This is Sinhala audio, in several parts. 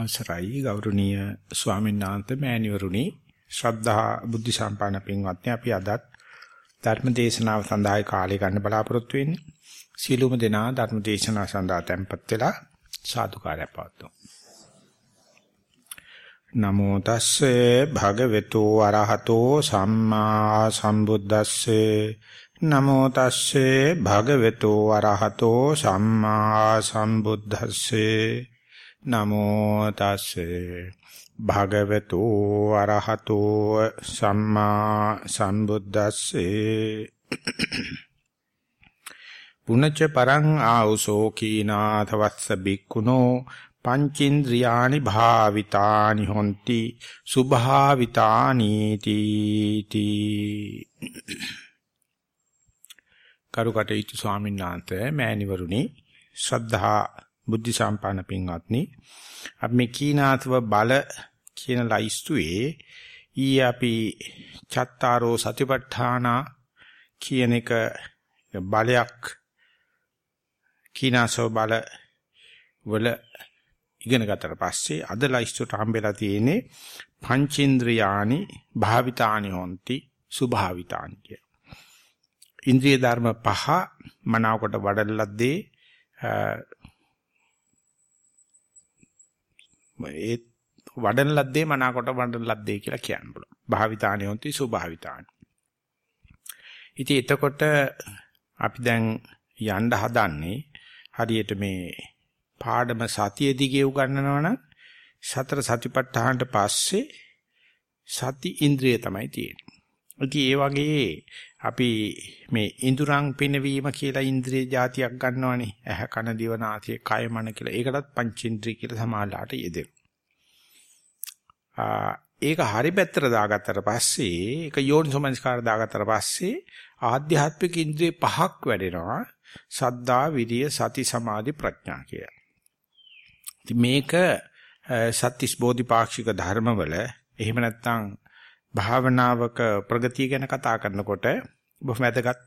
අවසරයි ගෞරවනීය ස්වාමීන් වහන්සේ මෑණිවරුනි. ශ්‍රද්ධා බුද්ධ සම්පන්න පින්වත්නි අපි අදත් ධර්ම දේශනාව සඳහා කාලය ගන්න බලාපොරොත්තු වෙන්නේ. සීලුම දෙනා ධර්ම දේශනාව සඳහා tempත් වෙලා සාදුකාරය පවත්වමු. නමෝ තස්සේ භගවතු අරහතෝ සම්මා සම්බුද්දස්සේ. නමෝ තස්සේ භගවතු අරහතෝ සම්මා සම්බුද්දස්සේ. නමෝ තස්සේ භගවතු අරහතෝ සම්මා සම්බුද්දස්සේ. පුනච්ච පරං ආ우සෝ කීනාතවස්ස බික්කුණෝ පංචින්ද්‍රියානි භාවිතානි හොಂತಿ සුභාවිතානි තීති. කරුකටේතු ස්වාමීන් වහන්සේ මෑණිවරුනි ශ්‍රද්ධා බුද්ධ සම්පන්න පින්වත්නි අපි මේ කීනාතව බල කියන ලයිස්තුවේ ඊ අපි චත්තාරෝ සතිපට්ඨාන කියන එක බලයක් කීනාසෝ බල වල ඉගෙන ගත්තට පස්සේ අද ලයිස්තුවට හම්බෙලා තියෙන්නේ පංචේන්ද්‍රයානි භාවිතානි හොಂತಿ සුභාවිතානි කිය. ඉන්ද්‍රිය ධර්ම පහ මනාවකට වඩලද්දී ඒ වඩන ලද්දේ මනාකොට වඩන ලද්දේ කියලා කියන්න පුළුවන්. භාවිතාණි හොಂತಿ සුභාවිතාණි. ඉතින් එතකොට අපි දැන් යන්න හදන්නේ හරියට මේ පාඩම සතිය දිගේ උගන්වනවා නම් සතර සතිපට්ඨානට පස්සේ සති ඉන්ද්‍රිය තමයි තියෙන්නේ. ඉතින් ඒ වගේ අපි මේ ඉඳුරන් පිනවීම කියලා ඉන්ද්‍රිය જાතියක් ගන්නවනේ. ඇහ කන දිව නාසය කය මන කියලා. ඒකටත් පංචේන්ද්‍රිය කියලා සමාලාට යෙදෙනවා. ඒක හරි පැත්තට දාගත්තට පස්සේ ඒක යෝනිසෝමනස්කාර දාගත්තට පස්සේ ආධ්‍යාත්මික ඉන්ද්‍රිය පහක් වැඩෙනවා. සද්දා, විරිය, සති, සමාධි, ප්‍රඥා කියලා. ඉතින් මේක සත්‍තිස් බෝධිපාක්ෂික ධර්මවල එහෙම නැත්නම් භාවනාවක ප්‍රගතිය ගැන කතා කරනකොට බොහොම වැදගත්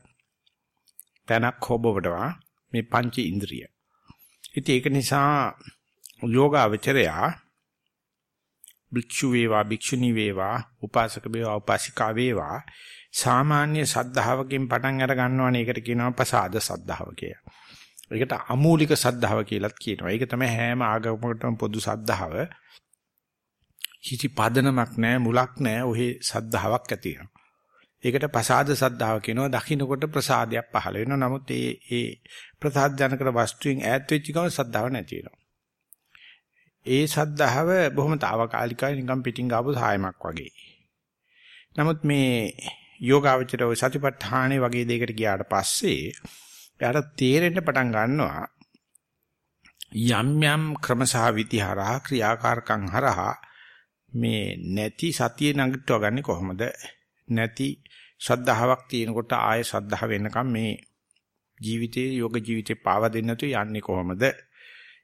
තැනක් හොබවටවා මේ පංච ඉන්ද්‍රිය. ඉතින් ඒක නිසා යෝගාවචරයා භික්ෂු වේවා භික්ෂුණී වේවා උපාසක වේවා උපාසිකා වේවා සාමාන්‍ය සද්ධාවකින් පටන් අර ගන්නවනේ ඒකට කියනවා ප්‍රසාද සද්ධාව කියලා. ඒකට අමූලික සද්ධාව කියලාත් කියනවා. ඒක තමයි හැම ආගමකටම පොදු සද්ධාව. කිසි පදනමක් නැහැ මුලක් නැහැ ඔහි සද්ධාාවක් ඇති වෙනවා. ඒකට ප්‍රසාද සද්ධාව කියනවා. දකින්නකොට ප්‍රසාදයක් පහළ වෙනවා. නමුත් ඒ ඒ ප්‍රසාද ජනකර වස්තුවෙන් ඈත් වෙච්ච ගමන් සද්ධාව නැති වෙනවා. ඒ සද්ධාව බොහොම తాවකාලිකයි නිකන් පිටින් ගාපු සායමක් වගේ. නමුත් මේ යෝගාවචරව සතිපට්ඨානෙ වගේ දෙයකට ගියාට පස්සේ එයාට තේරෙන්න පටන් ගන්නවා යම් යම් ක්‍රමසහ විතිහරහා ක්‍රියාකාරකම් හරහා මේ නැති සතිය නගිටව ගන්න කොහොමද? නැති ශ්‍රද්ධාවක් තියෙනකොට ආය ශ්‍රද්ධාව වෙනකම් මේ ජීවිතේ යෝග ජීවිතේ පාව දෙන්න තු යන්නේ කොහොමද?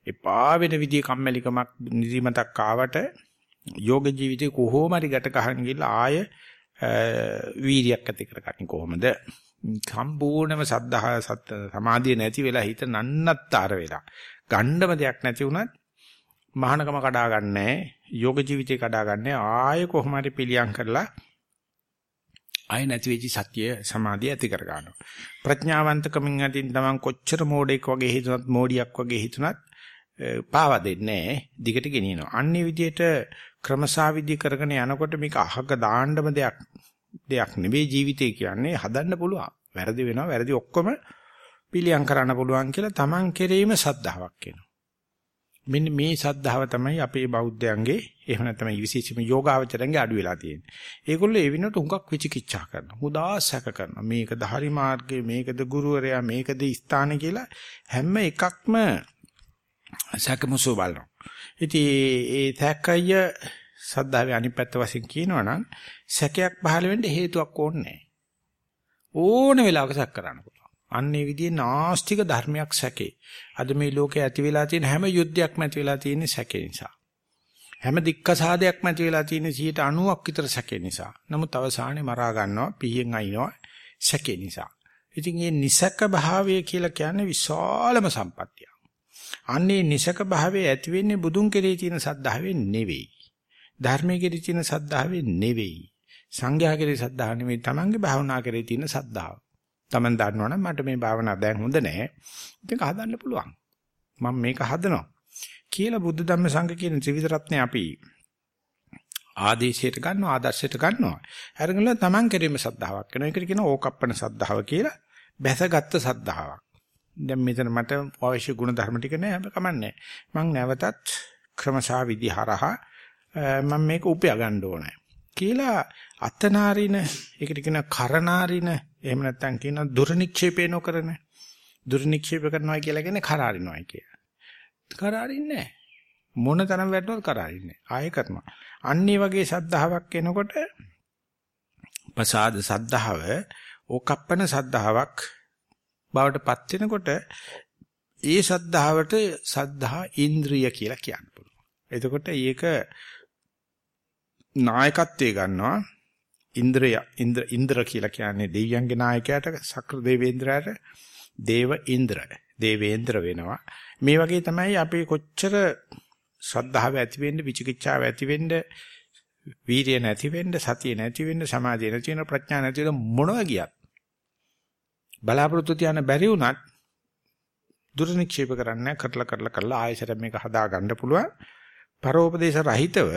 එපා වෙන විදිය කම්මැලිකමක් නිදිමතක් ආවට යෝග ජීවිතේ කොහොම හරි ගැට ගහගෙන ගිහලා ආය වීරියක් ඇති කරගන්නේ කොහොමද? සම්පූර්ණම සද්ධා සත් සමාධිය නැති වෙලා හිත නන්නත්තර වෙලා ගණ්ඩම දෙයක් නැති වුණත් මහානකම කඩා ගන්නෑ. යෝග ජීවිතේ කඩා ගන්නෑ ආයෙ කොහොම හරි පිළියම් කරලා ආයෙ නැති වෙච්ච සත්‍ය සමාධිය ඇති කර ගන්නවා. ප්‍රඥාවන්තකමින් අතින් තමන් කොච්චර මෝඩෙක් වගේ හිතුණත් මෝඩියක් වගේ හිතුණත් පාවා දෙන්නේ දිගට ගෙනියනවා. අන්නේ විදිහට ක්‍රමසාවිදි කරගෙන යනකොට මේක අහක දාන්නම දෙයක් දෙයක් නෙවෙයි ජීවිතය කියන්නේ. හදන්න පුළුවන්. වැරදි වෙනවා. වැරදි ඔක්කොම පිළියම් කරන්න පුළුවන් කියලා තමන් කෙරෙහිම සද්ධාාවක් එනවා. මෙන්න මේ සද්ධාව තමයි අපේ බෞද්ධයන්ගේ එහෙම නැත්නම් විශේෂම යෝගාවචරයන්ගේ අඩු වෙලා තියෙන්නේ. ඒගොල්ලෝ ඒ විනට උඟක් විචිකිච්ඡා කරනවා. මුදා සැක කරනවා. මේකද හරි මාර්ගය, මේකද ගුරුවරයා, මේකද ස්ථාන කියලා හැම එකක්ම සැකමුසු බලනවා. ඉතින් ඒ සැකය සද්ධාවේ අනිත් පැත්ත වශයෙන් කියනවා නම් සැකයක් පහළ වෙන්න හේතුවක් ඕනේ නැහැ. ඕන වෙලාවක සැක කරන්න පුළුවන්. අන්නේ විදිහේ නාස්තික ධර්මයක් සැකේ. අද මේ ලෝකේ ඇති වෙලා තියෙන හැම යුද්ධයක්ම ඇති වෙලා තියෙන්නේ සැකේ නිසා. හැම දික්කසාදයක්ම ඇති වෙලා තියෙන්නේ 90ක් විතර සැකේ නිසා. නමුත් අවසානයේ මරා ගන්නවා, පිහියෙන් අයින්නවා සැකේ නිසා. ඉතින් මේ නිසක භාවය කියලා කියන්නේ විශාලම සම්පත්තියක්. අන්නේ නිසක භාවයේ ඇති වෙන්නේ බුදුන් කෙරෙහි තියෙන සද්ධාවෙන් නෙවෙයි. ධර්මයේ කෙරෙහි තියෙන සද්ධාවෙන් නෙවෙයි. සංඝයා කෙරෙහි සද්ධාව නෙවෙයි. තමන්ගේ භාවනා කෙරෙහි තියෙන සද්ධාව. තමන් දන්නවනම් මට මේ භාවනාව දැන් හොඳ නැහැ. ඉතින් හදන්න පුළුවන්. මම මේක හදනවා. කියලා බුද්ධ ධම්ම සංඝ කියන ත්‍රිවිධ රත්නේ අපි ආදේශයට ගන්නවා ආදර්ශයට ගන්නවා. අරගෙන තමන් කෙරෙහිම සද්ධාාවක් වෙනවා. ඒකට කියනවා ඕකප්පන සද්ධාව කියලා. බැසගත්තු සද්ධාාවක්. දැන් මෙතන මට අවශ්‍ය ගුණ ධර්ම ටික නෑ හැබැයි කමන්නේ. මං නැවතත් ක්‍රමසා විදිහරහා මම මේක උපයා ගන්න ඕනේ. කියලා අතනාරින ඒකට කියන කරනාරින එහෙම නැත්නම් කියන දුර්නික්ෂේපේ නොකරන දුර්නික්ෂේප කරනවා කියලා කියන්නේ කරාරිනවයි කිය. කරාරින්නේ මොන තරම් වැටුණත් කරාරින්නේ. ආයෙ කරනවා. අන්නේ වගේ සද්ධාාවක් එනකොට ප්‍රසාද සද්ධාව ඕකප්පන සද්ධාාවක් බවට පත් වෙනකොට ඒ සද්ධාවට සද්ධා ඉන්ද්‍රිය කියලා කියන්න පුළුවන්. එතකොට මේක නායකත්වයේ ගන්නවා ඉන්ද්‍රය ඉන්ද්‍ර ඉන්ද්‍ර කියලා කියන්නේ දෙවියන්ගේ නායකයාට සක්‍ර දේවේන්ද්‍රයාට දේව ඉන්ද්‍ර දේවේන්ද්‍ර වෙනවා. මේ වගේ තමයි අපි කොච්චර ශ්‍රද්ධාව ඇති වෙන්න විචිකිච්ඡාව ඇති වෙන්න වීර්ය නැති වෙන්න සතිය නැති වෙන්න සමාධිය නැති වෙන්න ප්‍රඥා නැති වෙන්න මොනවා ගියත් බලාපොරොත්තු තියන්න බැරි වුණත් දුර්නික්ෂේප කරන්න කරලා කරලා කරලා ආයෙසට මේක හදා ගන්න පුළුවන් පරෝපදේශ රහිතව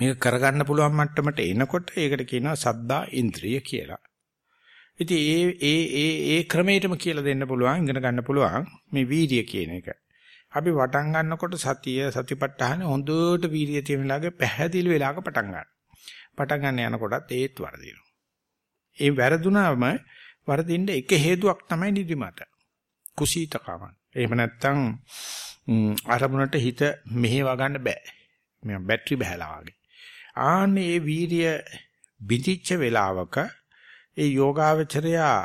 මේක කරගන්න පුළුවන් මට්ටමට එනකොට ඒකට කියනවා සද්දා ඉන්ද්‍රිය කියලා. ඉතින් ඒ ඒ ඒ ඒ ක්‍රමයටම කියලා දෙන්න පුළුවන් ඉගෙන ගන්න පුළුවන් මේ වීර්ය කියන එක. අපි වටන් ගන්නකොට සතිය සතිපට්ඨාන හොඳට වීර්ය තියෙන ලාගේ පැහැදිලි වෙලාවක පටන් ගන්න. පටන් ගන්න යනකොටත් ඒත් වරදිනවා. ඒ වැරදුනාම වරදින්න එක හේතුවක් තමයි නිදිමත. කුසීතකම. එහෙම නැත්නම් අරමුණට හිත මෙහෙව ගන්න බෑ. මේ බැටරි බහැලා වගේ. ආන්නේ ඒ වීර්ය බිඳිච්ච වෙලාවක ඒ යෝගාවචරයා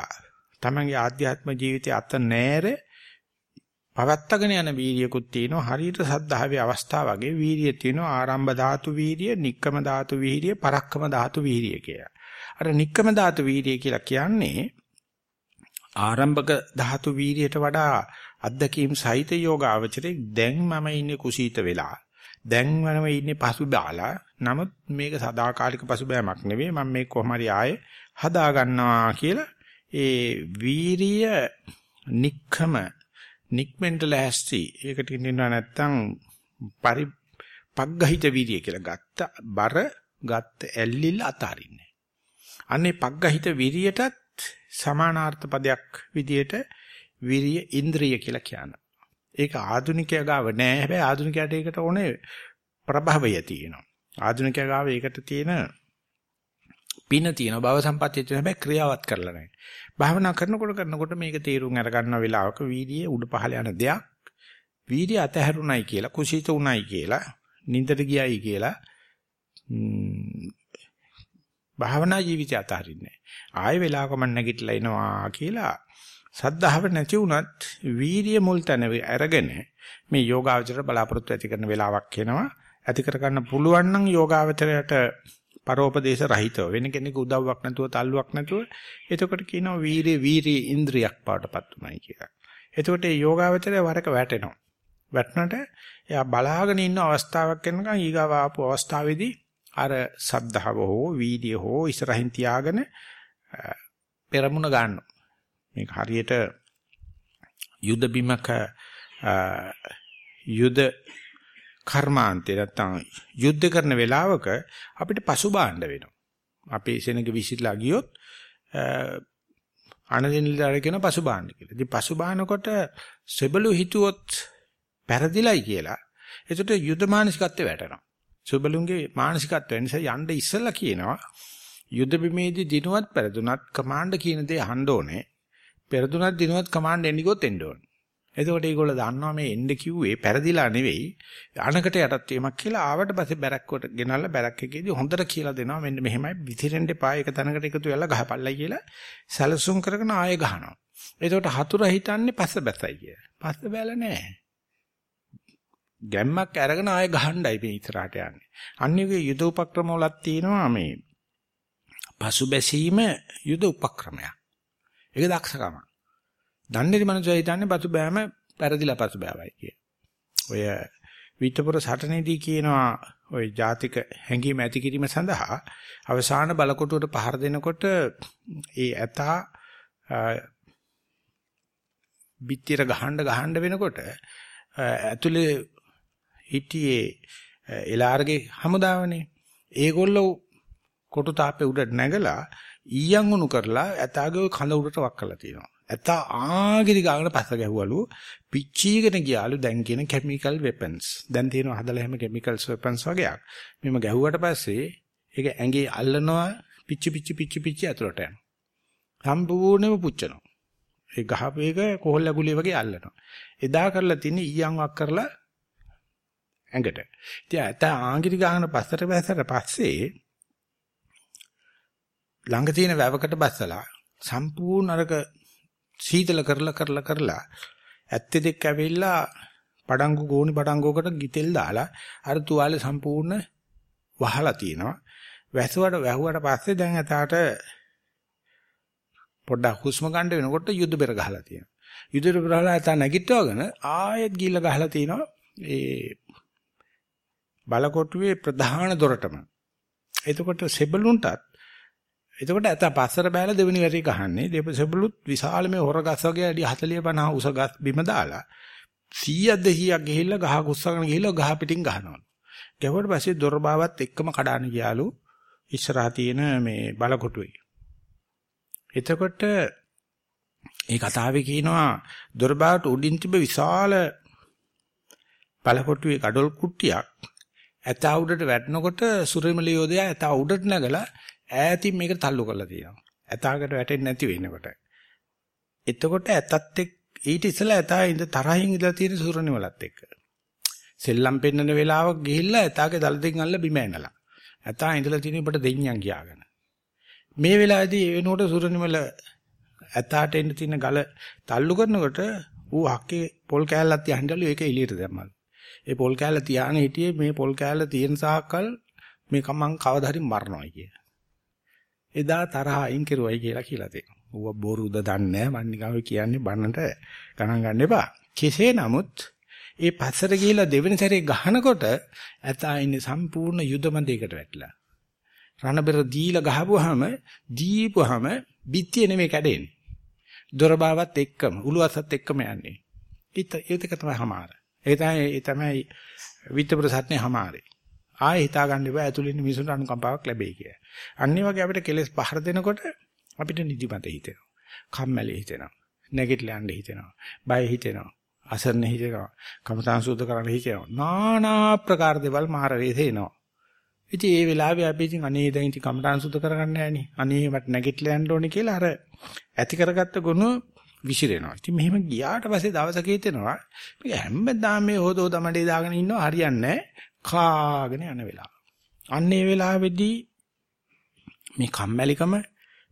තමන්ගේ ආධ්‍යාත්ම ජීවිතය අත නෑර පවත්තගෙන යන වීර්යකුත් තියෙනවා. හරියට සද්ධාවේ අවස්ථාව වගේ වීර්යය තියෙනවා. ආරම්භ ධාතු වීර්ය, නික්කම ධාතු වීර්ය, පරක්කම ධාතු වීර්ය කියලා. අර නික්කම ධාතු වීර්ය කියලා කියන්නේ ආරම්භක ධාතු වීර්යයට වඩා අද්දකීම් සහිත යෝගාවචරේ දැන් මම ඉන්නේ කුසීත වෙලා. දැන් මම ඉන්නේ පසුබාලා නමුත් මේක සදාකාලික පසුබෑමක් නෙවෙයි. මම මේක කොහොම හරි ආයේ හදා ගන්නවා කියලා ඒ වීරිය නික්කම නික්මෙන්ට ලෑස්ති. ඒකට කියනවා නැත්තම් පරි පග්ගහිත වීරිය කියලා ගත්ත බර ගත්ත ඇල්ලිල් අතාරින්නේ. අනේ පග්ගහිත වීරියටත් සමානාර්ථ පදයක් විදියට විරිය ඉන්ද්‍රිය කියලා කියනවා. ඒක ආධුනිකයා ගාව නෑ. හැබැයි ආධුනිකයාට ඒකට ඕනේ ප්‍රභවය තියෙනවා. ආධුනිකයා ගාව ඒකට තියෙන පින තියෙන බව සම්පත්තිය තියෙන හැබැයි ක්‍රියාවත් කරලා නැහැ. භාවනා කරනකොට කරනකොට මේක තීරුම් අර ගන්න වෙලාවක වීර්යය උඩ පහළ යන දෙයක්. වීර්යය අතහැරුණයි කියලා, කුසීත උණයි කියලා, නින්දට ගියයි කියලා භාවනා ජීවිතය අතහරින්නේ ආයෙ වෙලාවක මම නැගිටලා එනවා කියලා සද්ධාව නැති වුණත් වීරිය මුල් තැන අරගෙන මේ යෝගාවචර බලාපොරොත්තු ඇති කරන වෙලාවක් එනවා ඇති කර ගන්න පුළුවන් නම් යෝගාවචරයට පරෝපදේශ රහිතව වෙන කෙනෙකු උදව්වක් නැතුව තල්ලුවක් නැතුව එතකොට කියනවා වීරිය වීරිය ඉන්ද්‍රියක් පාටපත් උනායි කියලා. එතකොට මේ යෝගාවචරය වරක වැටෙනවා. වැටුණට එයා බලාගෙන ඉන්න අවස්ථාවක් එනකන් ඊගාව ආපු අවස්ථාවේදී අර සද්ධාව හෝ වීර්ය හෝ ඉස්සරහින් තියාගෙන පෙරමුණ ගන්නවා. මේක හරියට යුද බිමක යුද කර්මාන්තේ නැත්තම් යුද්ධ කරන වෙලාවක අපිට පසුබාණ්ඩ වෙනවා. අපේ සෙනඟ විසිරලා ගියොත් අනදිනලිදාර කියන පසුබාණ්ඩ කියලා. ඉතින් පසුබානකොට සෙබළු හිතුවොත් පෙරදිලයි කියලා. එතකොට යුද මානසිකත්වයට වැටෙනවා. සුබලුන්ගේ මානසිකත්වය නිසා යන්න ඉස්සෙල්ලා කියනවා යුද බිමේදී දිනුවත් පෙරදුනත් කමාන්ඩ් කියන දේ අහන්න ඕනේ. පෙරදුනත් දිනුවත් කමාන්ඩ් එන්නිකොත් එන්න ඕනේ. එතකොට ඒගොල්ලෝ දන්නවා මේ එන්න කිව්වේ පෙරදිලා නෙවෙයි අනකට යටත් වීමක් කියලා ආවට පස්සේ බැරක්කට ගෙනල්ලා බැරක් එකේදී හොඳට කියලා දෙනවා මෙන්න මෙහෙමයි විතිරෙන්න එපා එක තැනකට එකතු වෙලා ගහපල්ලයි කියලා සැලසුම් කරගෙන ආයෙ ගහනවා. එතකොට හතුර හිතන්නේ පස්ස බැසයි කිය. පස්ස බැල නැහැ. ගැම්මක් අරගෙන ආයෙ ගහන්නයි මේ ඉස්සරහට යන්නේ. අනිවාර්ය යුද උපක්‍රම වලක් තියෙනවා මේ පසුබැසීම යුද උපක්‍රමයක්. ඒක දක්ෂකම. දන්නේ මනුස්සය හිතන්නේ පසුබෑම පෙරදිලා පසුබෑවයි කිය. ඔය විතපුර සටනේදී කියනවා ওই ජාතික හැඟීම ඇති කිරීම සඳහා අවසාන බලකොටුවට පහර දෙනකොට ඒ ඇතා බිත්තිර ගහන්න ගහන්න වෙනකොට ඇතුලේ හිටියේ එලාර්ගේ හමුදාවනේ ඒගොල්ලෝ කොටු තාපේ උඩට නැගලා ඊයන් උණු කරලා ඇතාගේ කඳ උඩට වක් කරලා තියෙනවා. ඇතා ආගිරි ගාගෙන පස්ස ගැහුවලු පිච්චීගෙන ගියාලු දැන් කියන කිමිකල් වෙපන්ස් දැන් තියෙනවා හදලා හැම කිමිකල්ස් වෙපන්ස් වගේක් මෙම ගැහුවට පස්සේ ඒක ඇඟේ අල්ලනවා පිච්චි පිච්චි පිච්චි පිච්චි ඇතුලට යනවා. සම්පූර්ණයෙන්ම පුච්චනවා. ඒ ගහපු එක කොහොල්ල ගුලිය වගේ අල්ලනවා. එදා කරලා තින්නේ ඊයන් වක් කරලා ඇඟට. ඉතින් ඇතා ආගිරි ගාගෙන පස්සට බැසට පස්සේ ළඟ තියෙන වැවකට බස්සලා සම්පූර්ණ අරක සීතල කරලා කරලා කරලා ඇත්තේ දෙක් ඇවිල්ලා පඩංගු ගෝණි පඩංගුවකට ගිතෙල් දාලා අර තුවාලේ සම්පූර්ණ වහලා තිනවා. වැසුවට වැහුවට පස්සේ දැන් එතාට පොඩ්ඩක් හුස්ම ගන්න වෙනකොට යුද්ධ බෙර ගහලා තියෙනවා. යුද්ධ බෙර ගහලා එතා නැගිටවගෙන ආයෙත් ගිහිල්ලා ගහලා තිනවා ඒ බලකොටුවේ ප්‍රධාන දොරටම. එතකොට සෙබළුන්ටත් එතකොට ඇත පස්සට බෑලා දෙවෙනි වැටි ගහන්නේ. දෙපසෙබළුත් විශාල මේ හොර ගස් වගේ අඩි 40 50 උස ගස් බිම දාලා 100ක් 200ක් ගිහිල්ලා ගහ කුස්සගෙන ගිහිල්ලා ගහ පිටින් ගහනවා. ගැහුවට පස්සේ දොර බාවත් එක්කම කඩාන ගියාලු ඉස්සරහා තියෙන මේ බලකොටුවේ. එතකොට ඒ කතාවේ කියනවා දොර බාවට උඩින් තිබ්බ විශාල බලකොටුවේ කඩොල් කුට්ටියක් ඇතා උඩට වැටෙනකොට සුරිමල යෝධයා ඇතා උඩට නැගලා ඈතින් මේක තල්ලු කරලා තියෙනවා. ඇතාකට වැටෙන්නේ නැති වෙනකොට. එතකොට ඇතත් එක් ඊට ඉස්සෙල්ලා ඇතා ඉඳ තරහින් ඉඳලා තියෙන සුරණිවලත් එක්ක. සෙල්ලම් පෙන්නන වෙලාවක ගිහිල්ලා ඇතාගේ දල දෙකෙන් අල්ල බිම ඇනලා. ඇතා ඉඳලා තියෙන ඉබට දෙඤ්ඤම් කියාගෙන. මේ වෙලාවේදී ඒ වෙනකොට සුරණිවල ඇතාට එන්න තියෙන ගල තල්ලු කරනකොට ඌ හක්කේ පොල් කෑල්ලක් තියහින්දලු ඒක එළියට දැම්මලු. ඒ පොල් කෑල්ල තියාගෙන හිටියේ මේ පොල් කෑල්ල තියෙන සාකල් මේක මං කවදා හරි මරනවා කිය. එදා තරහ අයින් කෙරුවයි කියලා කියලා තියෙනවා. ඌව බොරුද දන්නේ නැහැ. මං නිකන් කියන්නේ බන්නට ගණන් ගන්න එපා. කෙසේ නමුත් ඒ පස්සට ගිහිලා දෙවෙනි සැරේ ගහනකොට ඇතා ඉන්නේ සම්පූර්ණ යුදමන්දයකට වැටිලා. රණබෙර දීලා ගහපුවාම දීපුවාම බිත්තිය නෙමෙයි කැඩෙන්නේ. දොරබාවත් එක්කම උළුවසත් එක්කම යන්නේ. ඒත් ඒක තමයි හමාර. ඒ තමයි ඒ තමයි විත්තරප්‍රසත්නේ හමාරේ. ආයෙ හිතා ගන්න එපා ඇතුළේ මිනිසුන්ට අනුකම්පාවක් ලැබෙයි කියලා. අනිත් වගේ අපිට කෙලස් පහර දෙනකොට අපිට නිදිමත හිතෙනවා. කම්මැලි හිතෙනවා. නැගිටලා යන්න හිතෙනවා. බය හිතෙනවා. අසරණ හිතෙනවා. කමතාන් සුද්ධ කරන්න හිතෙනවා. নানা ප්‍රකාර දේවල් මාර වේදේනවා. ඉතින් ඒ වෙලාවේ අපි ඉතින් අනේ දැන් ඉතින් කමතාන් සුද්ධ කරගන්න නෑනේ. අනේ මට නැගිටලා යන්න ඕනේ කියලා අර ඇති කරගත්ත ගුණ විසිරෙනවා. ඉතින් මෙහෙම ගියාට පස්සේ දවසක හිතෙනවා මේක හැමදාම මේ හොදෝ තමඩේ දාගෙන ඉන්නවා හරියන්නේ කාගෙන යන වෙලාව. අන්න ඒ වෙලාවේදී මේ කම්මැලිකම,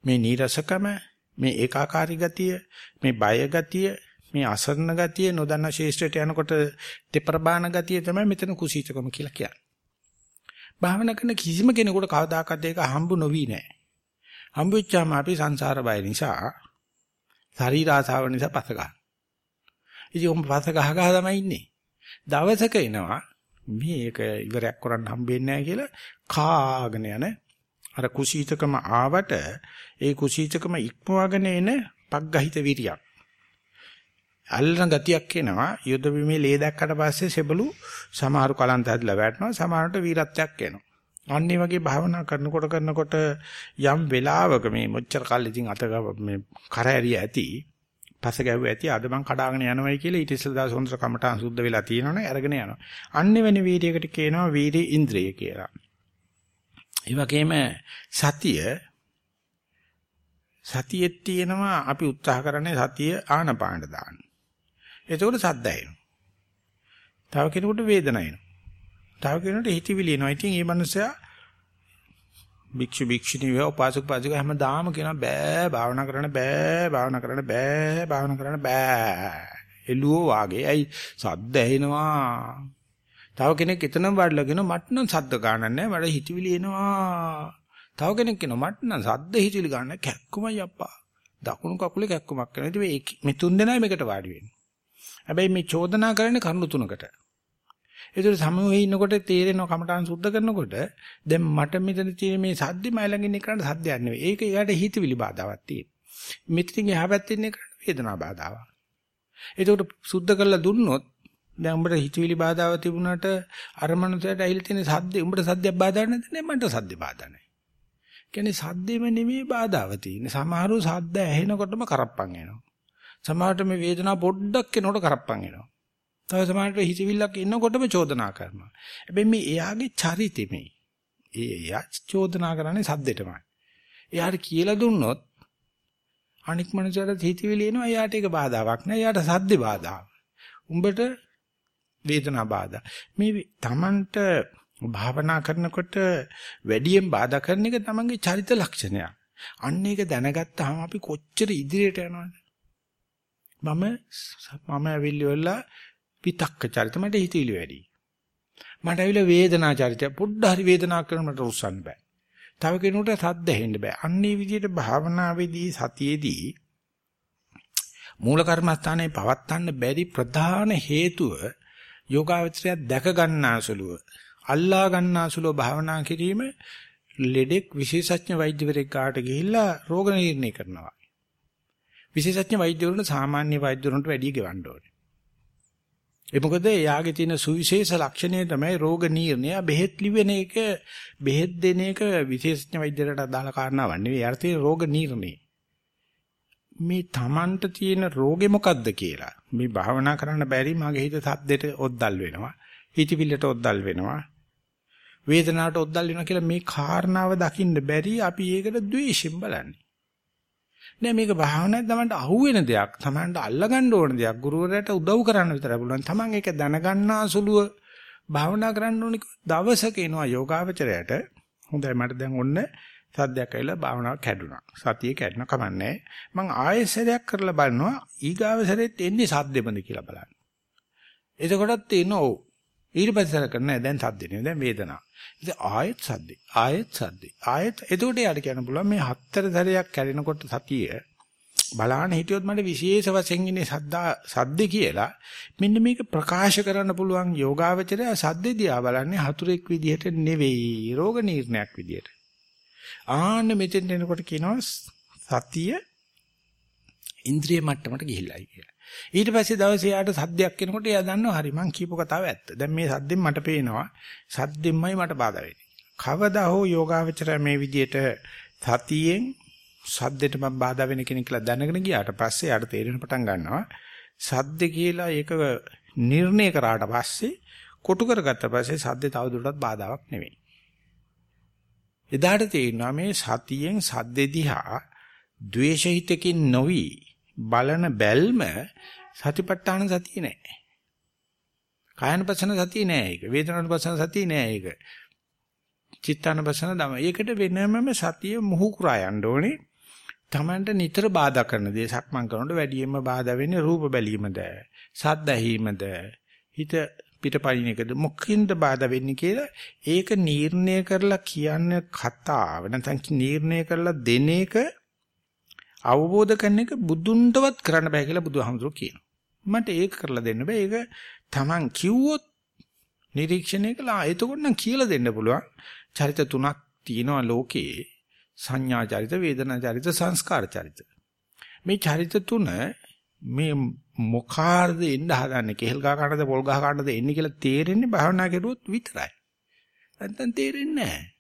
මේ නීරසකම, මේ ඒකාකාරී ගතිය, මේ බය ගතිය, මේ අසරණ ගතිය, නොදන්න ශේෂ්ත්‍රයට යනකොට දෙපරබාන ගතිය තමයි මෙතන කුසීතකම කියලා කියන්නේ. භාවනා කරන කිසිම කෙනෙකුට කවදාකවත් ඒක හම්බු නොවි නෑ. හම්බ වෙච්චාම අපි සංසාර බය නිසා, ශරීර ආසාව නිසා පස ගන්න. ඉතින් ඔම් පස ගහ ගහ තමයි ඉන්නේ. දවසක එනවා මේක ඉවරයක් කරන්න හම්බෙන්නේ නැහැ කියලා කාගෙන යන අර කුසීතකම ආවට ඒ කුසීතකම ඉක්මවගෙන එන පග්ගහිත විරියක්. අල්ලන ගතියක් එනවා යුද බිමේ ලේ දැක්කට පස්සේ සෙබළු සමහරු කලන්ත හැදලා වැටෙනවා සමහරට වීරත්වයක් එනවා. අන්නේ වගේ භාවනා කරනකොට කරනකොට යම් වෙලාවක මේ මොච්චර කල් ඉතින් අත මේ කර ඇරිය ඇති පස ගැව්ව ඇති අද මං කඩාගෙන යනවයි කියලා ඊට ඉස්සෙල්ලා දවස් හොඳට කමටහන් සුද්ධ වෙලා තියෙනවනේ අරගෙන යනවා. අන්නේ වෙන වීර්යයකට කියනවා වීර්ය ඉන්ද්‍රිය කියලා. ඒ වගේම සතිය සතියෙත් තියෙනවා අපි උත්සාහ කරන්නේ සතිය ආනපානට දාන්න. එතකොට සද්ද එනවා. තව කෙනෙකුට වේදන එනවා. තව කෙනෙකුට හිතවිලි එනවා. ඉතින් මේ මනුස්සයා භික්ෂු භික්ෂුණී වේ උපාසක පාසික හැමදාම කියන බෑ භාවනා කරන්න බෑ භාවනා කරන්න බෑ භාවනා කරන්න බෑ. එළුවෝ වාගේ. ඇයි සද්ද ඇහෙනවා. තව කෙනෙක් එතනම වඩලාගෙන මට නම් සද්ද ගන්නක් නැහැ මට හිතවිලි එනවා. තව කෙනෙක් කියනවා මට නම් සද්ද හිතවිලි ගන්න කැක්කුමයි අප්පා. දකුණු කකුලේ කැක්කුමක් කරනවා. ඉතින් මේ මේ තුන් දෙනා මේකට වාඩි වෙන්නේ. හැබැයි මේ චෝදනා කරන්නේ කරුණු තුනකට. ඒතර සමූහයේ ඉන්නකොට තේරෙනවා කමඨාන් සුද්ධ කරනකොට දැන් මට මෙතන තියෙන මේ සද්දි මයිලඟින් එකට සද්දයක් නෙවෙයි. ඒක ඊට හිතවිලි බාධාවක් තියෙන. මෙතනින් එහා පැත්තේ ඉන්න එකට වේදනා බාධාවක්. ඒකට සුද්ධ කරලා දුන්නොත් දැන් උඹට හිතවිලි බාධාව තිබුණාට අර මනුස්සයට ඇහිලා තියෙන සද්දේ උඹට සද්දයක් බාධා නැද්ද නේ මන්ට සද්දේ බාධා නැහැ. කියන්නේ සද්දෙම නෙමෙයි බාධාව තියෙන්නේ. සමහරව සද්ද ඇහෙනකොටම කරප්පන් එනවා. සමහරට මේ වේදනාව පොඩ්ඩක් එනකොට කරප්පන් එනවා. තව සමහරට හිතවිල්ලක් එනකොටම චෝදනා කරනවා. හැබැයි මේ එයාගේ චරිතෙ මේ. ඒ එයා චෝදනා කරන්නේ සද්දෙටමයි. එයාට කියලා දුන්නොත් අනික් මනුස්සයට හිතවිලි එනවා එයාට ඒක බාධාවක් නෑ. එයාට සද්දේ බාධාවක්. උඹට වේදනා බාධා. මේ Tamanට භාවනා කරනකොට වැඩියෙන් බාධා කරන එක තමන්ගේ චරිත ලක්ෂණයක්. අන්න ඒක දැනගත්තාම අපි කොච්චර ඉදිරියට යනවද? මම මම ඇවිල්ලි වෙලා විතක්ක චරිත මට හිතවිලි වැඩි. මට ඇවිල්ලා වේදනා චරිතය පොඩ්ඩ හරි වේදනා කරන මට උස්සන්න බෑ. තව කෙනෙකුට සද්ද ඇහෙන්න බෑ. අන්නේ විදිහට භාවනාවේදී සතියේදී මූල කර්මස්ථානයේ පවත්තන්න බැරි ප්‍රධාන හේතුව යෝගාවචරය දැක ගන්නාසුලුව අල්ලා ගන්නාසුලුව භාවනා කිරීම ලෙඩෙක් විශේෂඥ වෛද්‍යවරයෙක් ගාට ගිහිල්ලා රෝග නිర్ణය කරනවා. විශේෂඥ වෛද්‍යවරුන්ට සාමාන්‍ය වෛද්‍යවරුන්ට වැඩිය ගෙවන්න ඕනේ. ඒ මොකද එයාගේ තියෙන සුවිශේෂ ලක්ෂණය තමයි රෝග නිర్ణය බෙහෙත් ලිවෙන එක බෙහෙත් දෙන එක විශේෂඥ වෛද්‍යරට අදාළ කාරණාවක් නෙවෙයි. එයාට තියෙන රෝග නිర్ణය. මේ Tamanට තියෙන රෝගේ මොකද්ද කියලා මේ භාවනා කරන්න බැරි මගේ හිත සද්දෙට ඔද්දල් වෙනවා. හිතවිල්ලට ඔද්දල් වෙනවා. වේදනාවට ඔද්දල් වෙනවා කියලා මේ කාරණාව දකින්න බැරි අපි ඒකට ද්වේෂයෙන් බලන්නේ. නෑ මේක භාවනාවේ තමන්ට අහුවෙන දෙයක්. තමන්ට අල්ලගන්න ඕන දෙයක්. ගුරුවරයාට උදව් කරන්න විතරයි පුළුවන්. තමන් ඒක දැනගන්නා සුළුව භාවනා කරන්න ඕනි දවසක එනවා යෝගාවචරයට. හොඳයි මට දැන් ඔන්න සද්දයක් ඇවිල්ලා භාවනාව කැඩුනා. සතිය කැඩුණා කමන්නේ. මං ආයෙසරයක් කරලා බලනවා ඊගාව සැරෙත් එන්නේ සද්දෙමද කියලා බලන්න. එතකොටත් තියෙනවා ඔව්. ඊට පස්සේ කරන්නේ දැන් සද්දේ නෙවෙයි. දැන් වේදනාව. ඉතින් ආයෙත් සද්දේ. ආයෙත් සද්දේ. ආයෙත් එතකොට යාට කියන්න පුළුවන් මේ හතර සැරයක් කැඩෙනකොට සතිය බලාන හිටියොත් මට විශේෂ වශයෙන් ඉන්නේ සද්දා සද්දේ කියලා. මෙන්න මේක ප්‍රකාශ කරන්න පුළුවන් යෝගාවචරය සද්දේ දිහා බලන්නේ හතුරෙක් විදිහට නෙවෙයි. රෝග නිర్ణයක් විදිහට. ආන්න මෙතෙන් එනකොට කියනවා සතිය ඉන්ද්‍රිය මට්ටමට ගිහිල්ලායි කියලා. ඊට පස්සේ දවසේ යාට සද්දයක් එනකොට එයා දන්නවා හරි මං කියපු කතාව ඇත්ත. දැන් මේ සද්දෙන් මට පේනවා සද්දෙන්මයි මට බාධා වෙන්නේ. කවදා හෝ යෝගාවචරය මේ විදියට සතියෙන් සද්දෙට මම බාධා වෙන කෙනෙක් කියලා දැනගෙන ගියාට පස්සේ යාට තේරෙන පටන් ගන්නවා සද්ද කියලා ඒක නිර්ණය කරාට පස්සේ කොටු කරගත්ත පස්සේ සද්දේ තවදුරටත් බාධාවක් නෙවෙයි. එදාට තේරෙනවා මේ සතියෙන් සද්දේ දිහා ද්වේෂහිතකින් නොවි බලන බැල්ම සතිපට්ඨාන සතිය නෑ. කායනපසන සතිය නෑ ඒක. වේදනානපසන සතිය නෑ ඒක. චිත්තානපසන තමයි. ඒකට වෙනමම සතිය මුහු කුරා යන්න ඕනේ. Tamanට නිතර බාධා කරන දේ සක්මන් කරනකොට වැඩියෙන්ම බාධා වෙන්නේ රූප බැලීමද, සද්ද ඇහිීමද, හිත පිටපයින් එකද මොකකින්ද බාධා වෙන්නේ කියලා ඒක නිර්ණය කරලා කියන කතාව නැත්නම් නිර්ණය කරලා දෙන එක අවබෝධ කරන එක බුදුන්ටවත් කරන්න බෑ කියලා බුදුහාමුදුරුවෝ කියනවා. මට ඒක කරලා දෙන්න බෑ. ඒක Taman කිව්වොත් නිරීක්ෂණය කළා. එතකොට නම් කියලා දෙන්න පුළුවන්. චරිත තුනක් තියෙනවා ලෝකේ. සංඥා චරිත, වේදනා චරිත, සංස්කාර චරිත. මේ චරිත තුන මේ මොකාර්ද එන්න හදන්නේ කෙහෙල් ගහ ගන්නද පොල් ගහ ගන්නද එන්නේ කියලා තේරෙන්නේ භාවනා කරුවොත් විතරයි. නැත්නම් තේරෙන්නේ නැහැ.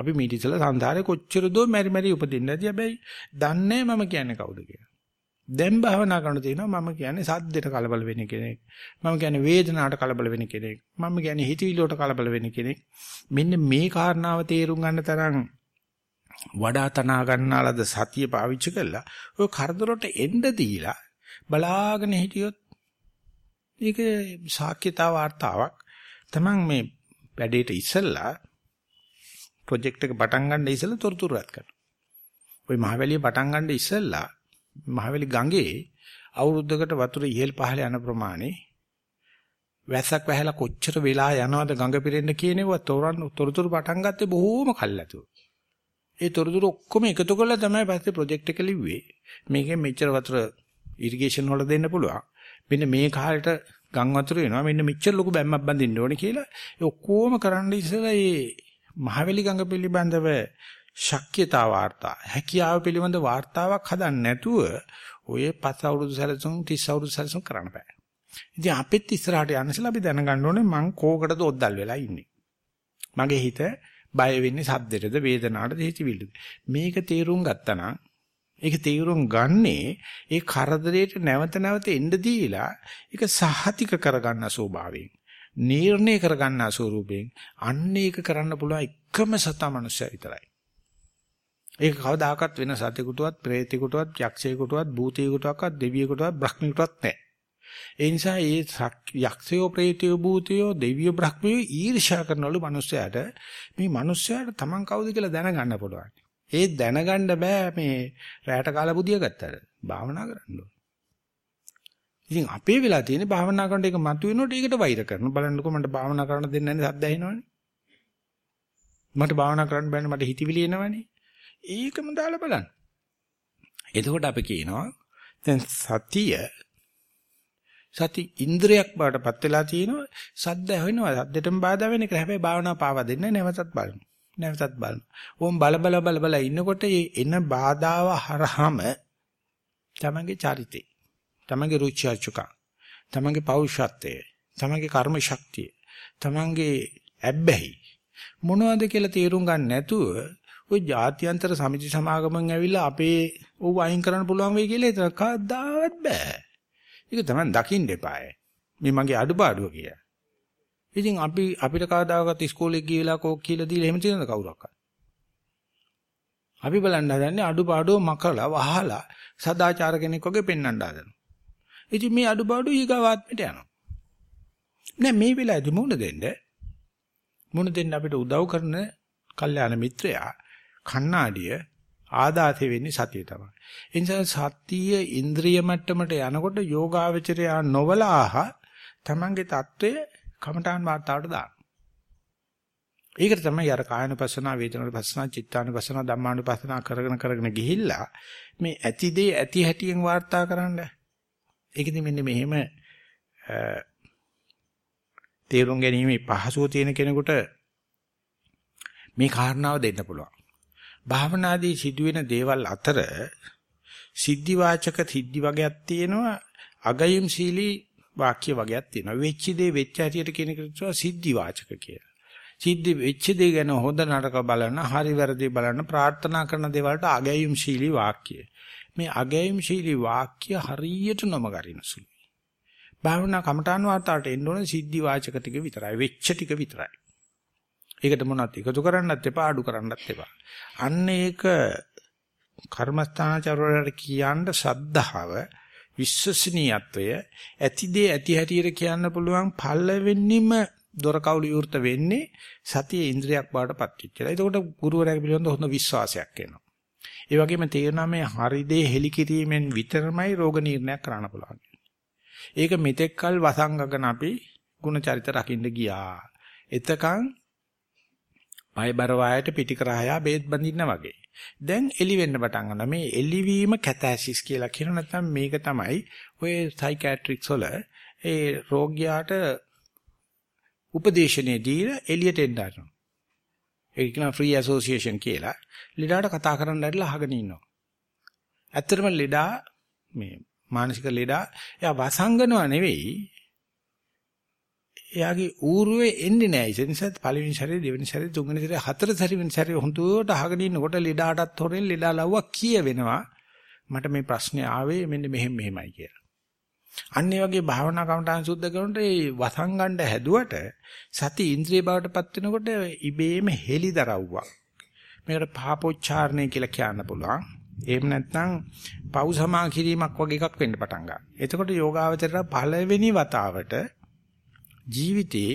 අපි මීට ඉස්සලා සංසාරේ කොච්චර දෝ මෙරි මෙරි උපදින්න ඇති හැබැයි දන්නේ මම කියන්නේ කවුද කියලා. දැන් භාවනා කරන තියෙනවා මම කියන්නේ සද්දෙට කලබල වෙන කෙනෙක්. මම කියන්නේ වේදනාවට කලබල වෙන කෙනෙක්. මම කියන්නේ හිතවිලියට කලබල වෙන කෙනෙක්. මෙන්න මේ කාරණාව තේරුම් ගන්න තරම් වඩා තනා ගන්නාලද සතිය පාවිච්චි කළා. ඔය කරදරට එන්න දීලා බලාගෙන හිටියොත් ඒක සාක්ෂිතා වාර්තාවක්. Taman මේ වැඩේට ඉස්සෙල්ලා ප්‍රොජෙක්ට් එක පටන් ගන්න ඉස්සෙල්ලා තොරතුරු රැත් කරනවා. ওই මහවැලිය පටන් ගන්න ඉස්සෙල්ලා මහවැලි ගඟේ අවුරුද්දකට වතුර ඉහළ පහළ යන ප්‍රමාණය වැස්සක් වැහැලා කොච්චර වෙලා යනවද ගඟ පිරෙන්න කියනේවා තොරන් තොරතුරු පටන් ගත්තේ බොහෝම කල්ලාතු. ඒ තොරතුරු ඔක්කොම එකතු කරලා තමයි පස්සේ ප්‍රොජෙක්ට් එක ලිව්වේ. මේකෙන් මෙච්චර වතුර ඉරිගේෂන් වල දෙන්න පුළුවන්. මෙන්න මේ කාලෙට ගම් වතුර වෙනවා මෙන්න මෙච්චර ලොකු බැම්මක් බඳින්න ඕනේ කියලා ඒ ඔක්කොම කරන්න ඉස්සෙල්ලා මේ මහවැලි ගඟ පිළිබඳව ශක්්‍යතා වාර්තා හැකියාව පිළිබඳ වාර්තාවක් හදන්න නැතුව ඔය පස් අවුරුදු සැලසුම් 30 අවුරුදු සැලසුම් කරන්න බෑ. ඉතින් අපිත් ඉස්සරහට යන්න ඉස්සලා අපි දැනගන්න ඕනේ මං කෝකටද ඔද්දල් වෙලා ඉන්නේ. මගේ හිත බය වෙන්නේ සද්දෙටද වේදනාවටද හිතවිල්ලද. මේක තේරුම් ගත්තා නම් ඒක තීරුම් ගන්නේ ඒ කරදරයට නැවත නැවත එන්න දීලා ඒක සහතික කරගන්න ස්වභාවයෙන් නිර්ණය කරගන්න ස්වරූපයෙන් අන්න ඒක කරන්න පුළුවන් එකම සතා මනුස්සය විතරයි. ඒක කවදාකවත් වෙන සතෙකුටවත්, ප්‍රේතෙකුටවත්, යක්ෂයෙකුටවත්, භූතයෙකුටවත්, දෙවියෙකුටවත්, බ්‍රහ්මියෙකුටවත් නැහැ. ඒ නිසා මේ යක්ෂයෝ, ප්‍රේතයෝ, භූතයෝ, දෙවියෝ, බ්‍රහ්මියෝ ඊර්ෂ්‍යා කරනවලු මනුස්සයාට මේ මනුස්සයාට Taman කවුද කියලා දැනගන්න පුළුවන්. ඒ දැනගන්න බෑ මේ රැට කාලා බුදිය ගත්තට. භාවනා කරන්න ඕන. ඉතින් අපේ වෙලා තියෙන්නේ භාවනා කරනකොට ඒක මතුවෙනකොට ඒකට වෛර කරනවා. බලන්නකෝ මට භාවනා කරන්න දෙන්නේ නැහැ සද්ද ඇහෙනවනේ. මට භාවනා කරන්න බෑනේ මට හිතවිලි එනවනේ. ඒකම දාලා බලන්න. එතකොට අපි කියනවා දැන් සතිය සති ඉන්ද්‍රයක් බවටපත් වෙලා තියෙනවා සද්ද ඇහෙනවා සද්දටම බාධා වෙන එක හැබැයි භාවනා පාවා දෙන්නේ නැවතත් බලන්න. නැවතත් බලන්න. ඕම් බල බල බල බල ඉන්නකොට එන බාධාව හරහම තමන්ගේ චරිතේ, තමන්ගේ රුචි අරුචිකා, තමන්ගේ පෞරුෂත්වය, තමන්ගේ කර්ම ශක්තිය, තමන්ගේ ඇබ්බැහි මොනවද කියලා තේරුම් ගන්න නැතුව ওই ජාත්‍යන්තර සමිති සමාගමෙන් ඇවිල්ලා අපේ ඌ අයින් කරන්න පුළුවන් වෙයි කියලා ඒක කවදාවත් බෑ. ඒක තමයි දකින්න එපායි. මේ මගේ අඩුපාඩුව කියලා. ඉතින් අපි අපිට කවදාකවත් ඉස්කෝලේ ගිහලා කෝක් කියලා දීලා එහෙම තියෙනවද කවුරක්වත්? අපි බලන්න හදන්නේ අඩුපාඩුව මකලා වහලා සදාචාර කෙනෙක් වගේ පෙන්වන්න හදනවා. ඉතින් මේ අඩුපාඩු ඊගාවාත්මයට යනවා. නෑ මේ වෙලාවේදී මුණ දෙන්න මුණ දෙන්න අපිට උදව් කරන කල්යාණ මිත්‍රයා කණ්ණාඩිය ආදාතේ වෙන්නේ සතිය තමයි. ඒ නිසා සතිය ඉන්ද්‍රිය මට්ටමට යනකොට යෝගාවචරයා නොවලාහ තමන්ගේ தত্ত্বය කමඨාන් වාතාවට දාන. ඒකට තමයි අර කායන පස්සනා, වේදනාන පස්සනා, චිත්තාන පස්සනා, ධම්මාන පස්සනා කරගෙන කරගෙන ගිහිල්ලා මේ ඇති දේ ඇති හැටියෙන් වාර්තා කරන්නේ ඒකෙදි මෙන්න මෙහෙම තේරුම් ගැනීම පහසුව තියෙන කෙනෙකුට මේ කාරණාව දෙන්න පුළුවන්. භාවනාදී සිදුවෙන දේවල් අතර සිද්ධි වාචක සිද්ධි වගේක් තියෙනවා අගයම් සීලී වාක්‍ය වගේක් තියෙනවා. වෙච්ච දේ වෙච්ච හැටියට කියන එකට කියනවා සිද්ධි වාචක කියලා. සිද්ධි වෙච්ච දේ ගැන හොඳ නරක බලන, හරි වැරදි බලන, ප්‍රාර්ථනා කරන දේවල්ට අගයම් ශීලී වාක්‍ය. මේ අගයම් ශීලී වාක්‍ය හරියට නොමගරින සුළුයි. භාවනා කමඨාන් වාතාවට එන්න ඕන සිද්ධි වාචක ටික විතරයි. වෙච්ච ටික විතරයි. ඒකට මොනවත් එකතු කරන්නත් එපා, අඩු කරන්නත් එපා. අන්න ඒක කර්මස්ථානචරවලට කියන්න සද්ධාව විශ්වසනීයත්වය ඇතිදේ ඇති හැටියට කියන්න පුළුවන් පළවෙනිම දොර කවුළු විවෘත වෙන්නේ සතිය ඉන්ද්‍රියක් බවට පත් වෙච්චලා. ඒකට ගුරුවරයාගේ පිළිබඳ හොඳ විශ්වාසයක් එනවා. ඒ වගේම තේරෙනවා මේ හරි දේ හෙලිකිරීමෙන් විතරමයි රෝග නිర్ణය කරන්න පුළුවන්. ඒක මෙතෙක්කල් වසංගකන අපි ಗುಣ චරිත රකින්න ගියා. එතකන් පය බර වායට පිටි කරහයා බේත් බඳින්න වගේ. දැන් එලි වෙන්න පටන් ගන්න මේ එලිවීම කැතැසිස් කියලා කියන නැත්නම් මේක තමයි ඔය සයිකියාට්‍රික්ස් වල ඒ රෝගියාට උපදේශනේ දීලා එළියට එන්න ඒක කියන ෆ්‍රී ඇසෝසියේෂන් කියලා. ලෙඩාට කතා කරන්න ඇරලා අහගෙන ඉන්නවා. ඇත්තටම ලෙඩා මේ මානසික ලෙඩා එයා වසංගනවා නෙවෙයි එයාගේ ඌරුවේ එන්නේ නැහැ. ඒ නිසා පළවෙනි සැරේ දෙවෙනි සැරේ තුන්වෙනි සැරේ හතර සැරේ සැරේ හොඳට අහගෙන ඉන්නකොට ලෙඩාටත් හොරෙන් ලෙඩා ලව්වා කියවෙනවා. මට මේ ප්‍රශ්නේ ආවේ මෙන්න මෙහෙම මෙහෙමයි කියලා. අන්න ඒ වගේ භාවනා කමටහන් සුද්ධ කරනකොට ඒ වසංගණ්ඩ හැදුවට සති ඉන්ද්‍රිය බවටපත් වෙනකොට ඉබේම හෙලිදරව්වක්. මේකට පාපෝච්චාරණය කියලා කියන්න පුළුවන්. එහෙම නැත්නම් පව් සමා කිරීමක් වගේ එකක් වෙන්න පටන් ගන්නවා. එතකොට යෝගාවචරයට පළවෙනි වතාවට ජීවිතේ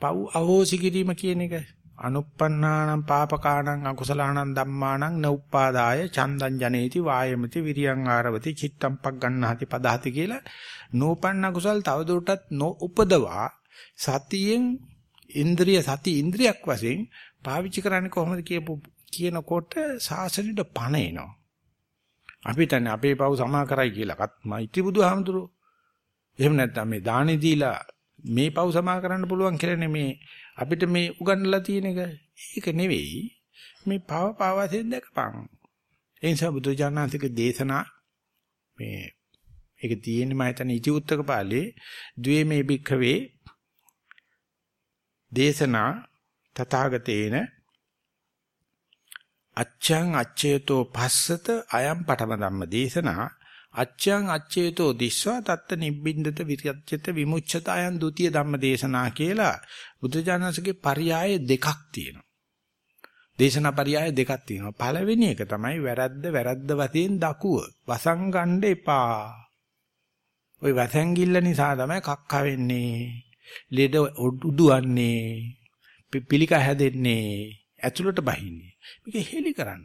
පව් අහෝසි කිරීම කියන එක අනුප්පන්නානම් පාපකාණං අකුසලාණං ධම්මාණං නඋප්පාදාය චන්දං ජනේති වායමති විරියං ආරවති චිත්තම් පග්ගණ්ණාති පදහති කියලා නෝපන්න කුසල් තවදුරටත් නොඋපදවා සතියෙන් ඉන්ද්‍රිය සති ඉන්ද්‍රියක් වශයෙන් පාවිච්චි කරන්නේ කොහොමද කියපු කියනකොට සාසනෙට පණ එනවා. අපි තන්නේ අපේ පව් සමා කරයි කියලා. කත් මෛත්‍රී බුදුහාමුදුරුවෝ. එහෙම නැත්නම් මේ දානි දීලා මේ පව් සමා කරන්න පුළුවන් කියලා මේ අපිට මේ උගන්වලා තියෙන එක. ඒක නෙවෙයි. මේ පව පවසෙන් දැකපන්. ඒ නිසා බුදුජානනාතික දේශනා මේ ඒක තියෙන්නේ මම හිතන්නේ ඉති උත්තක පාළියේ ද්වේමේ භික්ඛවේ දේශනා තථාගතේන අච්ඡං අච්ඡේතෝ පස්සත අයම් පඨම ධම්ම දේශනා අච්ඡං අච්ඡේතෝ දිස්වා තත්ත නිබ්බින්දත විරච්ඡත විමුච්ඡත අයන් ဒ ුතිය ධම්ම දේශනා කියලා බුදුජානසගේ පරයය දෙකක් තියෙනවා. දේශනා පරයය දෙකක් තියෙනවා. පළවෙනි එක තමයි වැරද්ද වැරද්ද වශයෙන් දකුව. වසංගණ්ඩ එපා. ওই වැසැංගිල්ල නිසා තමයි කක්ක වෙන්නේ. ලෙඩ උඩුවන්නේ. පිළික හැදෙන්නේ. ඇතුළට බහින්නේ. මේක හෙලි කරන්න.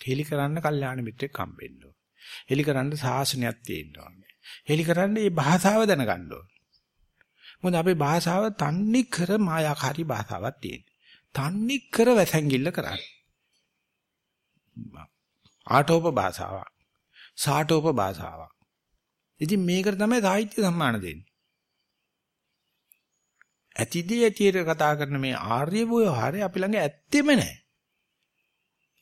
හෙලි කරන්න කල්යාණ මිත්‍රෙක් හම්බෙන්න ඕන. හෙලි කරන්න සාසනයක් තියෙන්න ඕනේ. හෙලි කරන්න මේ භාෂාව දැනගන්න ඕනේ. මොකද අපේ භාෂාව තන්නේ කර මායාකාරී භාෂාවක් තියෙනවා. තන්නේ කර වැසැංගිල්ල කරන්නේ. ආටෝප භාෂාවක්. සාටෝප භාෂාවක්. ඉතින් මේකට තමයි සාහිත්‍ය සම්මාන දෙන්නේ. ඇතිදී ඇතියට කතා කරන මේ ආර්ය ව්‍යවහාරය අපි ළඟ ඇත්තෙම නැහැ.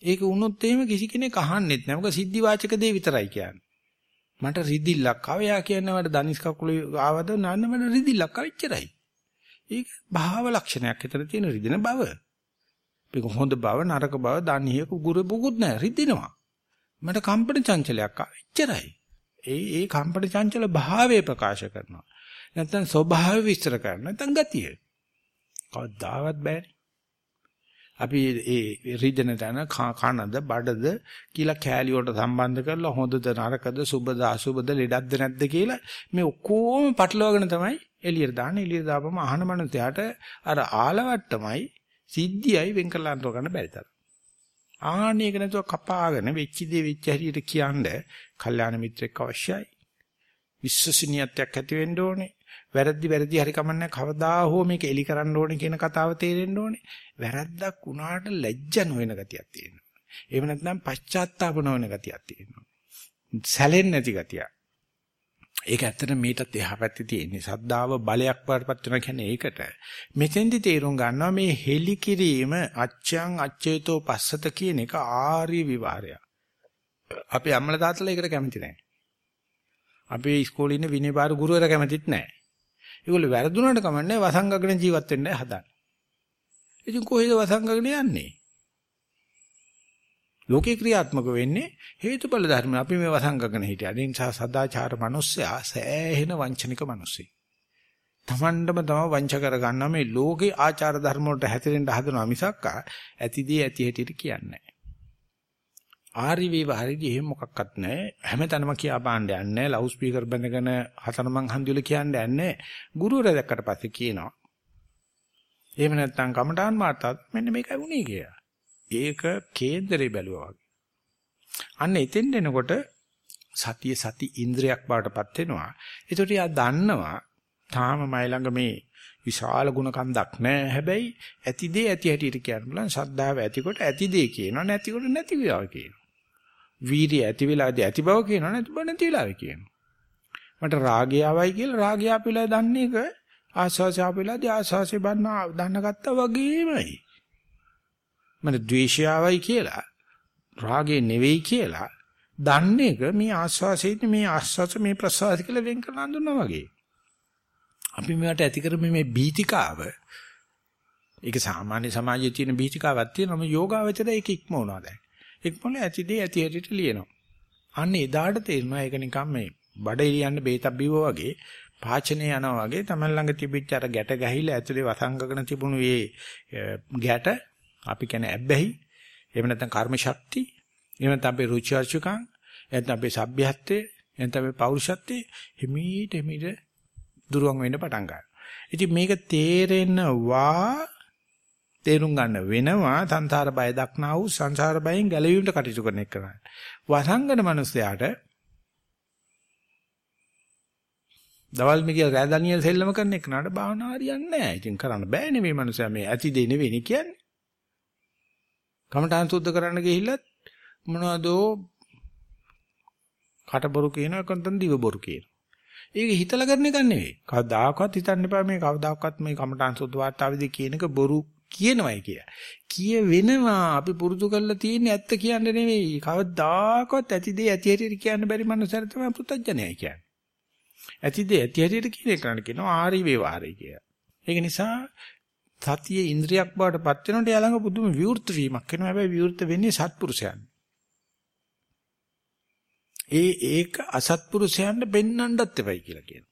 ඒක වුණොත් එහෙම කිසි කෙනෙක් අහන්නෙත් නැහැ. මොකද සිද්ධි වාචක දේ විතරයි කියන්නේ. මට රිදිල්ලක් ආව යා කියන්නේ මට දනිස් කකුලේ ආවද නන්න මට රිදිල්ලක් ආවෙච්චරයි. ඒක භාව ලක්ෂණයක්. හිතට තියෙන රිදෙන බව. මේක හොඳ බව නරක බව දණිය කුගුර බුකුත් නැහැ රිදිනවා. මට කම්පන චංචලයක් ආවෙච්චරයි. ඒ ඒ කම්පන චංචල භාවය ප්‍රකාශ කරනවා. නැත්නම් ස්වභාවය විස්තර කරනවා. නැත්නම් ගතිය. කවදාවත් බෑනේ. අපි ඒ රිදෙන තැන කනද බඩද කියලා කෑලි වලට සම්බන්ධ කරලා හොඳද නරකද සුබද අසුබද ලෙඩක්ද නැද්ද කියලා මේ ඔක්කොම පටලවාගෙන තමයි එළියට දාන්නේ. එළියට දාපම අහන මනුස්සයාට අර ආලවට්ටමයි සිද්ධියයි වෙන් කරලා අඳුර ගන්න බැරි තරම්. ආහනයක නැතුව කපාගෙන වෙච්ච දේ වෙච්ච හැටියට කියන්නේ කල්යාණ මිත්‍රෙක් අවශ්‍යයි. විශ්වසනීයත්වයක් ඇති වෙන්න ඕනේ. වැරදි වැරදි හරි කමන්නේ කවදා හෝ මේක එලි කරන්න ඕනේ කියන කතාව තේරෙන්න ඕනේ. වැරද්දක් වුණාට ලැජ්ජ නොවන ගතියක් තියෙනවා. එහෙම නැත්නම් පශ්චාත්තාප නොවන ගතියක් තියෙනවා. සැලෙන්නේ නැති ගතියක්. ඒක ඇත්තට මේකත් එහා පැත්තේ තියෙන්නේ. සද්දාව බලයක් වඩපත් වෙනවා කියන්නේ ඒකට. මෙතෙන්දි තේරුම් ගන්නවා මේ හෙලි කිරීම අච්ඡං අච්ඡේතෝ පස්සත කියන එක ආර්ය විවරය. අපි අම්මලා තාත්තලා ඒකට කැමති නැහැ. අපි ඉස්කෝලේ ඉන්න විනයපාර ගුරුවරයා කැමතිත් නැහැ. ඒගොල්ලෝ වැරදුනට කමන්නේ වසංගගන ජීවත් වෙන්න හදන. ඉතින් කොහෙද වසංගගන යන්නේ? ලෝකේ ක්‍රියාත්මක වෙන්නේ හේතුඵල ධර්ම. අපි මේ වසංගගන හිටියා. ඒ නිසා සදාචාර මිනිස්සයා සෑහෙන වංචනික මිනිස්සෙක්. තමන්ටම තම වංච කර ගන්නවා මේ ලෝකේ ආචාර ධර්ම වලට හැතිරෙන්න හදනවා මිසක් ඇතිදී ඇති හැටියට කියන්නේ ආරි විවහරදී එහෙම මොකක්වත් නැහැ. හැමතැනම කියා පාණ්ඩ යන්නේ ලවුඩ් ස්පීකර් බඳගෙන හතරමං හන්දිවල කියන්නේ යන්නේ. ගුරුවරයා දැක්කට පස්සේ කියනවා. එහෙම නැත්නම් කමඨාන් මාතාත් මෙන්න මේකයි වුණේ කියලා. ඒක කේන්දරේ බැලුවා වගේ. අන්න එතෙන් එනකොට සතිය සති ඉන්ද්‍රියක් බවටපත් වෙනවා. ඒකට යා දන්නවා තාම මයි ළඟ මේ විශාල ගුණ කන්දක් නැහැ. හැබැයි ඇති දේ ඇති හැටියට කියන්න බලන්න. ශ්‍රද්ධාව ඇතිකොට ඇති දේ කියනවා නැතිකොට නැති වේවා කියනවා. වීර්ය ඇති වෙලාදී ඇති බව කියනවා නැති බව නැති වෙලාවේ කියනවා. මට රාගය ආවයි කියලා රාගය අපිලා දන්නේ එක ආස්වාසය අපිලාදී ආස්වාසය බන්න දන්න ගත්තා වගේමයි. මට ද්වේෂය ආවයි කියලා රාගේ නෙවෙයි කියලා දන්නේ එක මේ ආස්වාසයෙන් මේ ආස්වාස මේ ප්‍රසවාස කියලා වෙන් කරලා හඳුනනවා වගේ. අපි මේවට ඇති කරමු මේ බීතිකාව ඒක සාමාන්‍ය සමාජයේ තියෙන බීතිකාවක් තියෙනවා මේ යෝගාවචරය ඒක ඉක්මවනවා දැන්. ඉක්මොල ඇතිදී ඇති හැටියට ලියනවා. අන්න එදාට තේරෙනවා ඒක නිකන් මේ බඩ එළියන්න බේතක් බිව්වා වගේ පාචනේ යනවා වගේ තමයි ළඟ තිබිච්ච අර ගැට ගහිලා ඇතුලේ වසංගකන තිබුණු මේ ගැට අපි කියන්නේ ඇබ්බැහි එහෙම නැත්නම් කර්ම ශක්ති එහෙම නැත්නම් අපේ රුචි අරුචිකම් එහෙනම් අපේ සભ્યත්වයේ එහෙනම් අපේ පෞරුෂත්වයේ හිමීට හිමීට දුරවන් වෙන්න පටන් ගන්නවා. ඉතින් මේක තේරෙනවා තේරුම් ගන්න වෙනවා සංසාර බය දක්නා වූ සංසාර බයෙන් ගැලවීමට කටයුතු කරන එක කරන්නේ. වසංගන මිනිස්යාට දවල් මිගිය රෑ ඩැනියෙල් සෙල්ලම කරන එක නඩ භාවනා හරියන්නේ නැහැ. ඉතින් කරන්න බෑනේ මේ මිනිස්සයා මේ ඇති දෙ නෙවෙයි කියන්නේ. කමඨාන් සුද්ධ කරන්න ගිහිල්ලත් මොනවදෝ කටබොරු කියනවා කොන්තන් දිවබොරු කියනවා. ඒක හිතලා කරන එක නෙවෙයි. කවදාකවත් හිතන්න එපා මේ කවදාකවත් මේ කමඨාන් සුද්ධ වාර්තාවේදී කියන එක බොරු කියනවයි කිය. කිය වෙනවා අපි පුරුදු කරලා තියෙන්නේ ඇත්ත කියන්න නෙවෙයි. කවදාකවත් ඇති දේ ඇති හැටියට කියන්න බැරි මනුස්සයර තමයි පුත්තජනයයි කියන්නේ. ඇති දේ ඇති හැටියට කියන එකට කියනවා ආරි වේවාරි කිය. ඒක නිසා සතිය ඉන්ද්‍රියක් බවට පත් වෙනකොට යාළඟ පුදුම විවෘත වීමක් වෙනවා. හැබැයි විවෘත වෙන්නේ සත්පුරුෂයන්. ඒ ඒක අසත්පුරුෂයන්ට පෙන්වන්නත් එපයි කියලා කියනවා.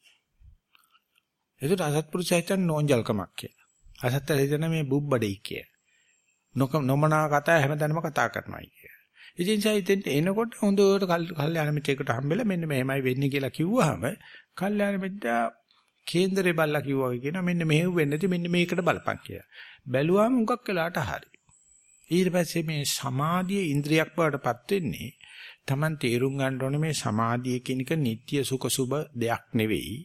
ඒකට අසත්පුරුෂය හිතන්නේ නෝන්ජල්කමක් කියලා. අසත්ත හිතන මේ බුබ්බඩේ කිය. නොක නොමනා කතා හැමදාම කතා කරනවායි කිය. ඉතින් සයිතෙන් එනකොට හොඳට කල්යාණ මිත්‍රයෙකුට හම්බෙලා මෙන්න මෙහෙමයි වෙන්නේ කියලා කිව්වහම කල්යාණ මිත්‍රා කේන්දරේ බල්ලා කිව්වා වගේ කියනවා මෙන්න මෙහෙම වෙන්නේ නැති මෙන්න මේකට බලපන් කියලා. බැලුවාම මුගක් වෙලාට හරි. ඊට පස්සේ මේ සමාධිය ඉන්ද්‍රියක් බවටපත් වෙන්නේ Taman තේරුම් ගන්න ඕනේ මේ සමාධිය කියන එක නিত্য සුඛ සුබ දෙයක් නෙවෙයි.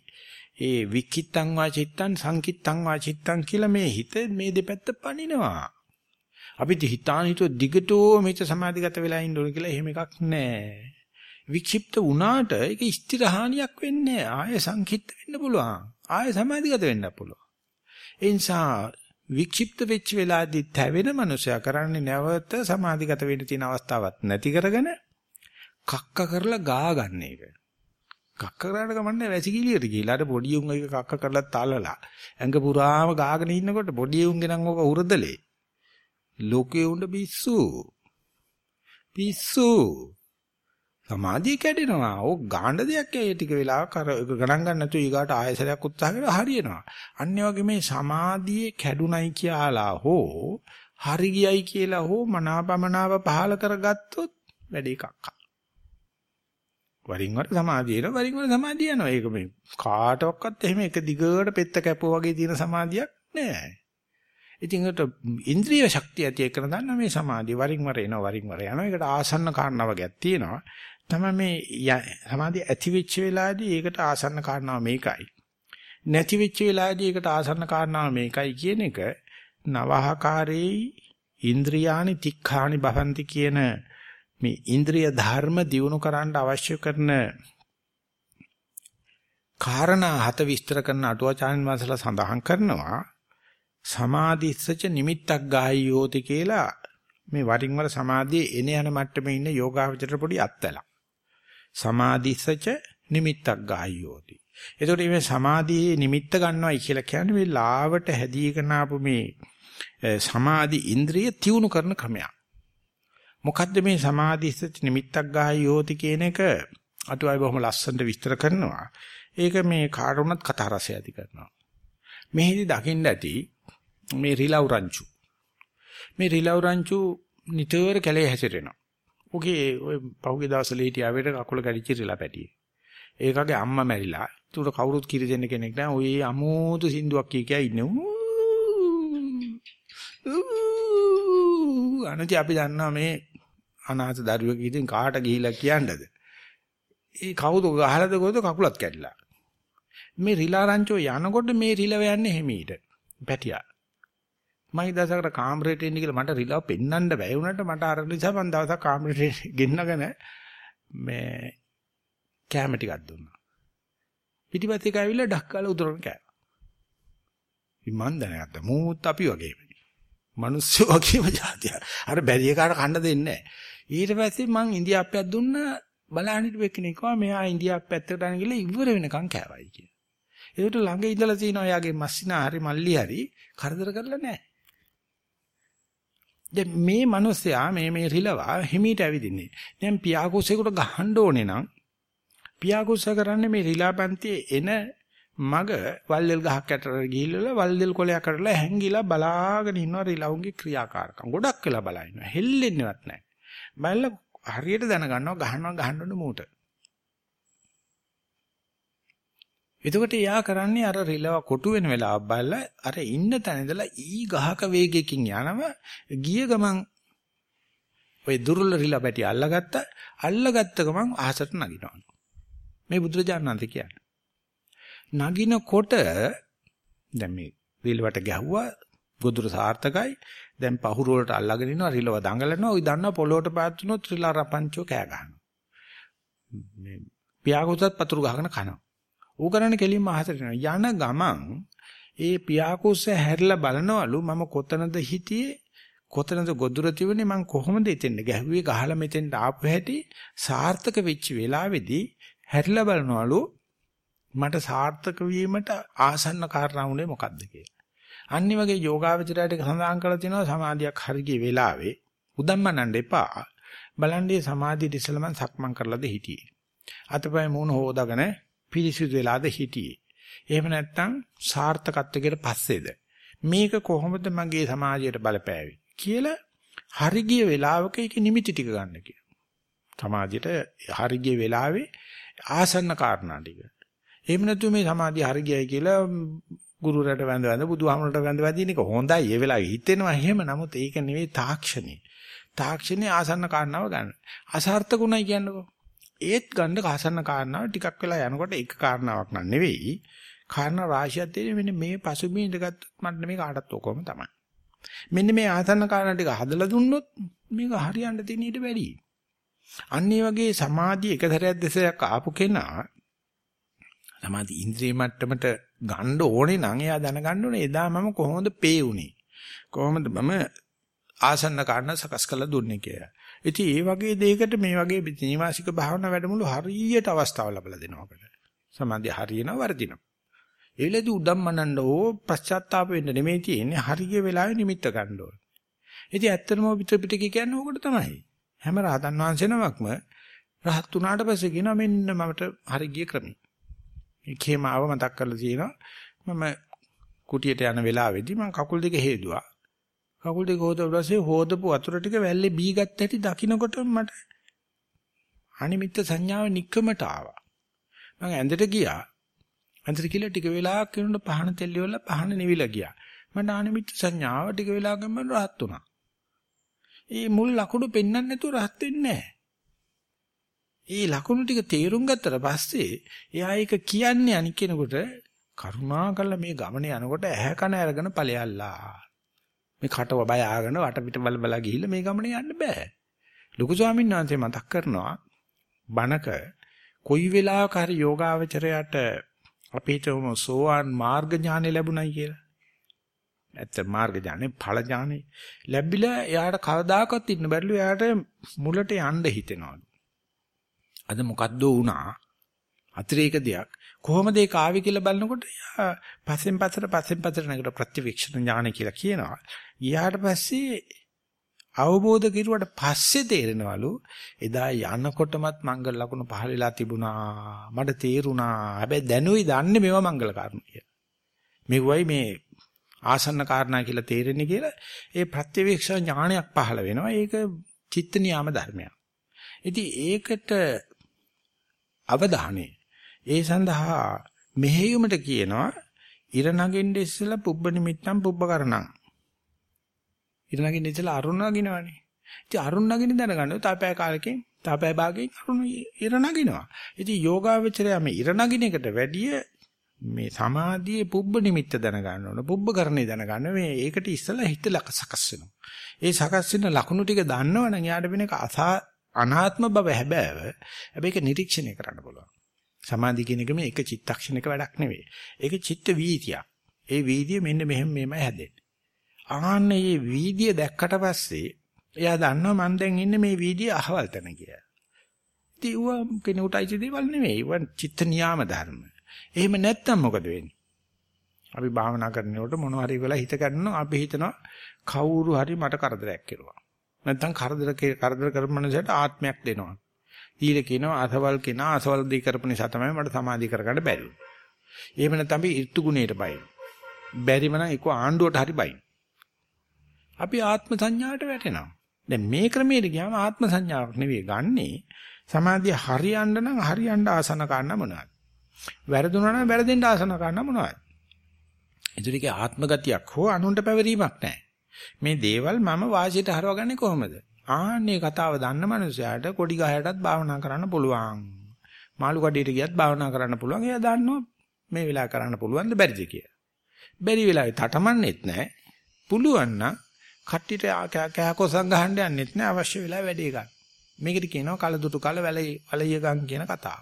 ඒ විකිත්තං වාචිත්තං සංකිත්තං වාචිත්තං කියලා මේ හිත මේ දෙපැත්ත පනිනවා. අපි හිතාන හිතුව දිගටෝ මේක සමාධිගත වෙලා ඉන්න ඕන කියලා එහෙම එකක් නැහැ. වික්ෂිප්ත වුණාට ඒක ස්ථිරහානියක් වෙන්නේ ආය සංකිට වෙන්න පුළුවන්. ආය සමාධිගත වෙන්න පුළුවන්. ඒ නිසා වික්ෂිප්ත වෙච්ච වෙලාවේදී තැවෙන මනුස්සයා කරන්නේ නැවත සමාධිගත වෙන්න තියෙන අවස්ථාවක් නැති කරගෙන කක්ක කරලා ගා ගන්න එක. කක්ක කරාට ගමන්නේ වැසිකිළියට ගිහිල්ලා අර පොඩි උන් එක කක්ක කරලා තලලා ඇඟ පුරාම ගාගෙන ඉන්නකොට පොඩි උන්ගේ නම් ඕක උරදලේ. ලෝකේ උණ්ඩ පිස්සු. පිස්සු. සමාධිය කැඩෙනවා. ඕක ගාඬ දෙයක් ඒ ටික වෙලාවක් අර ගණන් ගන්න නැතුව ඊගාට ආයසරයක් උත්සාහ කරලා හරියනවා. අන්න වගේ මේ සමාධියේ කැඩුනයි කියලා හෝ හරි ගියයි කියලා හෝ මනාපමනාව පහල කරගත්තොත් වැඩේ කක්කා. වරින් වර සමාධිය එනවා වරින් වර සමාධිය යනවා. ඒක මේ කාටවත් එහෙම එක දිගට පෙත්ත කැපුවා වගේ තියෙන සමාධියක් නෑ. ඉතින් ඒකට ඉන්ද්‍රිය ශක්තිය ඇති එකන දන්න මේ සමාධිය වරින් වර එනවා වරින් වර යනවා. ඒකට ආසන්න කාරණා වගේක් තියෙනවා. තමයි මේ සමාධිය ඇති වෙච්ච වෙලාවේදී ඒකට ආසන්න කාරණාව මේකයි. නැති වෙච්ච වෙලාවේදී ඒකට ආසන්න කාරණාව මේකයි කියන එක නවහකාරේ ඉන්ද්‍රියානි තික්ඛානි භවಂತಿ කියන මේ ඉන්ද්‍රිය ධර්ම දියුණු කරන්න අවශ්‍ය කරන කාරණා හත විස්තර කරන අටුවාචාන් වහන්සේලා සඳහන් කරනවා සමාධිස්සච නිමිත්තක් ගායියෝති කියලා මේ වරින් වර සමාධියේ එන යන මට්ටමේ ඉන්න යෝගාවචර පොඩි අත්තලක් සමාධිස්සච නිමිත්තක් ගායියෝති එතකොට මේ සමාධියේ නිමිත්ත ගන්නවයි කියලා කියන්නේ මේ ලාවට හැදීගෙන ආපු මේ සමාධි ඉන්ද්‍රිය තියුණු කරන ක්‍රමයක් මොකද්ද මේ සමාධිස්ස නිමිත්තක් ගායෝති කියන එක අටුවයි බොහොම ලස්සනට විස්තර කරනවා. ඒක මේ කාටුණත් කතා රසය ඇති කරනවා. මෙහිදි දකින්න ඇති මේ රිලව් රංචු. මේ රිලව් රංචු නිතර කැලේ හැසිරෙනවා. ඔගේ ඔය පහුගිය දවස්වල හිටියා වේට කකුල කැඩිච්ච රිලා පැටියේ. ඒකගේ අම්මා මැරිලා. ඒකට කවුරුත් කිරි දෙන්න කෙනෙක් නැහැ. ඔය අමෝතු සින්දුවක් කිය කිය ඉන්නේ. අනති අපි දන්නවා මේ අනාථ දරුවෙක් ඉතින් කාට ගිහිලා කියන්නද? ඒ කවුද ගහලාද කොහොද කකුලත් කැඩිලා. මේ රිලා රංචෝ යනකොට මේ රිලව යන්නේ හිමීට. පැටියා. මම දවසකට කාමරේට එන්න කියලා මට රිලව පෙන්වන්න බැහැ වුණාට මට අර නිසා මම දවසක් කාමරේට ගෙන්නගෙන මේ කැම ටිකක් දුන්නා. පිටිපස්සේ කෑවිලා ඩක් කාලා උදරන කෑවා. ඉතින් මන් දැනගත්තා මූත් අපි වගේම. මිනිස්සු වගේම જાතිය. අර බැරි එකාට කන්න දෙන්නේ නැහැ. ඊට පස්සේ මං ඉන්දියාප්පයක් දුන්නා බලන්න හිටපු කෙනෙක් කවා මෙහා ඉන්දියාප්පැත්තට යන ගිහලා ඉවර වෙනකන් කෑවයි කියලා. ඒකට ළඟ ඉඳලා තිනවා යාගේ මස්සිනා හරි මල්ලි හරි කරදර කරලා නැහැ. දැන් මේ මිනිස්සයා මේ මේ රිලවා හිමීට ඇවිදින්නේ. දැන් පියාකුසෙකුට ගහන්න ඕනේ නම් පියාකුස කරන්නේ මේ රිලාපන්තියේ එන මග වල්දෙල් ගහක් යටට ගිහිල්ලා වල්දෙල් කොලයක් කරලා හැංගිලා බලාගෙන ඉන්නවා රිලවුන්ගේ ක්‍රියාකාරකම්. ගොඩක් වෙලා බලා ඉන්නවා. හෙල්ලෙන්නේවත් නැහැ. බලලා හරියට දැනගන්නවා ගහනවා ගහන්න ඕන මූට. එතකොට යා කරන්නේ අර රිලව කොටු වෙන වෙලාව බලලා අර ඉන්න තැන ඉඳලා ඊ ගහක වේගයකින් යනම ගිය ගමන් ඔය දුර්වල රිලව පැටි අල්ලගත්ත අල්ලගත්ත ගමන් අහසට නගිනවා. මේ බුදුරජාණන් වහන්සේ කියන්නේ. නගිනකොට දැන් මේ රිලවට ගැහුවා ගොදුර සාර්ථකයි දැන් පහුර වලට අල්ලගෙන ඉනවා රිලව දඟලනවා. ওই දන්නවා පොළොවට පාත් වුණොත් රිලා රපංචෝ කෑ ගහනවා. මේ පියාගොතත් පතුරු ගහගෙන කනවා. ඌ කරන්නේ කෙලින්ම අහසට යන ගමන් ඒ පියාකුස්ස හැරිලා බලනවලු මම කොතනද හිටියේ කොතනද ගොදුර තිබුණේ මං කොහොමද එතෙන්ද ගැහුවේ ගහලා මෙතෙන්ට ආපු හැටි සාර්ථක වෙච්ච වෙලාවේදී හැරිලා බලනවලු මට සාර්ථක වීමට ආසන්න කාරණා උනේ මොකද්ද කියලා. අනිත් වගේ යෝගාවචරයට සඳහන් කරලා තියෙනවා සමාධියක් හරිය වෙලාවේ උදම්මනන්න එපා. බලන්නේ සමාධිය ඉස්සෙල්ලා මං සක්මන් කරලාද හිටියේ. අතපය මූණ හොදාගෙන පිරිසිදු වෙලාද හිටියේ. එහෙම නැත්නම් සාර්ථකත්වයකට පස්සේද මේක කොහොමද මගේ සමාජයට බලපෑවේ කියලා හරි ගිය වෙලාවක ඒක නිමිති ටික ගන්න කියලා. සමාජයට හරි ගිය වෙලාවේ ආසන්න කාරණා ටික. එහෙම නැතු මේ සමාධිය හරි ගියයි කියලා ගුරුරට වැඳ වැඳ බුදුහාමරට වැඳ වැඳින එක හොඳයි. ඒ වෙලාවේ හිතෙනවා එහෙම. නමුත් ඒක නෙවෙයි තාක්ෂණේ. තාක්ෂණේ ආසන්න කාරණාව ගන්න. අසාර්ථකුණයි කියන්නකෝ. ඒත් ගන්න ආසන්න කාරණාව ටිකක් වෙලා යනකොට එක කාරණාවක් නන් නෙවෙයි. කාරණා රාශියක් තියෙන මෙන්න මේ පසුබිම් ඉඳගත්තොත් මට මේ කාටත් ඔකම තමයි. මෙන්න මේ ආසන්න කාරණා ටික හදලා දුන්නොත් මේක හරියන්න තියෙන ඊට වැඩි. අන්න ඒ වගේ සමාධිය එක සැරයක් දෙසරයක් ආපු කෙනා සමාධි ඉන්ද්‍රිය මට්ටමට ගන්න ඕනේ නම් එයා දැනගන්න ඕනේ එදා මම කොහොමද පේ උනේ කොහොමද මම ආසන්න කාරණා සකස් කරලා දුන්නේ කියලා. ඉතින් ඒ වගේ දෙයකට මේ වගේ නිවාසික භාවනා වැඩමුළු හරියට අවස්ථාව ලැබලා දෙනවා අපිට. සමාධිය හරියනවා වර්ධිනවා. ඒ වෙලේදී උඩම්මනන්න ඕ පශ්චාත්තාප වෙන්න නෙමෙයි තියෙන්නේ හරිය වෙලාවේ නිමිත්ත ගන්න ඕනේ. ඉතින් ඇත්තටම පිටර පිටකේ කියන්නේ ඕකට තමයි. හැම රහතන් වහන්සේ නමක්ම රහත් වුණාට පස්සේ කියනවා මෙන්න මමට හරි ගිය ක්‍රමය. ඒකේමාව මතක් කරලා තියෙනවා. මම කුටියට යන වෙලාවේදී මම කකුල් දෙක හේදුවා. කකුල් දෙක හොදලා පස්සේ හොදපු වතුර ටික වැල්ලේ බී ගත්ත හැටි දකින්නකොට මට අනිමිත්ත සංඥාව නික්කමට ආවා. මම ඇඳට ගියා. ඇඳට කියලා ටික වෙලාවක් යනකොට පහන තෙල්ලි වල පහන නිවිලා ගියා. මට අනිමිත්ත සංඥාව ටික වෙලාවකින් මම rahat වුණා. ඒ මුල් ලකුණු පෙන්වන්න නැතුව rahat වෙන්නේ නැහැ. ඒ ලකුණු ටික තේරුම් ගත්තට පස්සේ එයා ඒක කියන්නේ අනික් කෙනෙකුට කරුණා කළා මේ ගමනේ යනකොට ඇහැ කන අරගෙන ඵලයල්ලා. මේ කටව බය ආගෙන වටපිට බල බල ගිහිල්ලා මේ ගමනේ යන්න බෑ. ලොකු ස්වාමීන් වහන්සේ මතක් කරනවා බණක කොයි වෙලාවක හරි යෝගාවචරයට අපිට සෝවාන් මාර්ග ඥානෙ ලැබුණයි කියලා. ඇත්ත මාර්ග ඥානෙ ඵල ඥානෙ ලැබිලා එයාට කවදාකවත් ඉන්න බැරිලු එයාට මුලට යන්න හිතෙනවලු. අද මොකද්ද වුණා? අතිරේක දෙයක්. කොහොමද ඒක ආවේ කියලා බලනකොට යා පස්සෙන් පස්සට පස්සෙන් පස්සට නේද ප්‍රතිවික්ෂණ ඥාන කියලා කියනවා. ඊට පස්සේ අවබෝධ කිරුවට පස්සේ තේරෙනවලු එදා යනකොටමත් මංගල ලකුණු පහල වෙලා තිබුණා. මට තේරුණා. හැබැයි දැනුයි දන්නේ මේවා මංගල කාරණා කියලා. මේවයි මේ ආසන්න කාරණා කියලා තේරෙන්නේ කියලා ඒ ප්‍රතිවික්ෂණ ඥානයක් පහළ වෙනවා. ඒක චිත්ත නියාම ධර්මයක්. ඉතින් ඒකට අවධානය. ඒ සඳහා මෙහෙයුමට කියනවා ඉර නගින්න ඉස්සෙල්ලා පුබ්බ නිමිත්තම් පුබ්බ කරණං. ඉර නගින්න ඉස්සෙල්ලා අරුණ නගිනවනේ. ඉතින් අරුණ නගින්න දැනගන්න තාපය කාලෙකින් තාපය භාගයෙන් අරුණ ඉර නගිනවා. ඉතින් යෝගාවචරය මේ ඉර නගින එකට වැඩිය මේ සමාධියේ පුබ්බ නිමිත්ත දැනගන්න ඕන. පුබ්බ කරණේ දැනගන්න මේ ඒකට ඉස්සෙල්ලා හිත සකස් වෙනවා. ඒ සකස් වෙන ලකුණු ටික දන්නවනම් යාට වෙන එක අසා අනාත්ම බව හැබෑව. හැබැයි ඒක නිරීක්ෂණය කරන්න පුළුවන්. සමාධි කියන එක මේ එක චිත්තක්ෂණයක වැඩක් නෙවෙයි. ඒක චිත්ත වීතියක්. ඒ වීදිය මෙන්න මෙහෙම මෙහෙමයි හැදෙන්නේ. ආන්න මේ වීදිය දැක්කට පස්සේ එයා දන්නවා මම දැන් ඉන්නේ මේ වීදිය අහවල් තැන කියලා. ඉතින් ඌ කෙනෙකුට අයිති දේවල් නෙවෙයි. ඌ චිත්ත නියාම ධර්ම. එහෙම නැත්තම් මොකද වෙන්නේ? අපි භාවනා කරනකොට මොන හරි වෙලා හිත ගන්නවා අපි හිතනවා කවුරු හරි මට කරදරයක් කරුවා. නැත්තම් කරදර කරදර කරපු මනුස්සයට ආත්මයක් දෙනවා. ඊළ කියනවා අසවල් කෙනා අසවල් දී කරපු නිසා තමයි මට සමාධි කරගන්න බැරි වුනේ. එහෙම නැත්නම් අපි ඍතු ගුණයට බයි. බැරිම නම් ඒක ආණ්ඩුවට හරි බයි. අපි ආත්ම සංඥාවට වැටෙනවා. දැන් මේ ක්‍රමයට ගියාම ආත්ම සංඥාවක් නෙවෙයි ගන්නෙ. සමාධිය හරියන්න නම් හරියන්න ආසන ගන්න මොනවද? වැරදුනා නම් වැරදෙන්න ආසන ගන්න මොනවද? ඒතරේ ආත්ම ගතියක් හෝ අනුන්ට පැවරීමක් නැහැ. මේ දේවල් මම වාසියට හරවගන්නේ කොහොමද? ආන්නේ කතාව දන්න මනුස්සයාට කොඩි ගහයටත් භාවනා කරන්න පුළුවන්. මාළු කඩේට ගියත් භාවනා කරන්න පුළුවන්. එයා දන්නවා මේ වෙලාව කරන්න පුළුවන්ද බැරිද කියලා. බැරි වෙලාවේ තටමන්නෙත් නැහැ. පුළුවන් නම් කට්ටියට කෑකොසම් ගහන්න යන්නෙත් නැහැ. අවශ්‍ය වෙලාව වැඩේ ගන්න. මේකට කියනවා කලදුටු කල වැලිය වලිය ගම් කියන කතාව.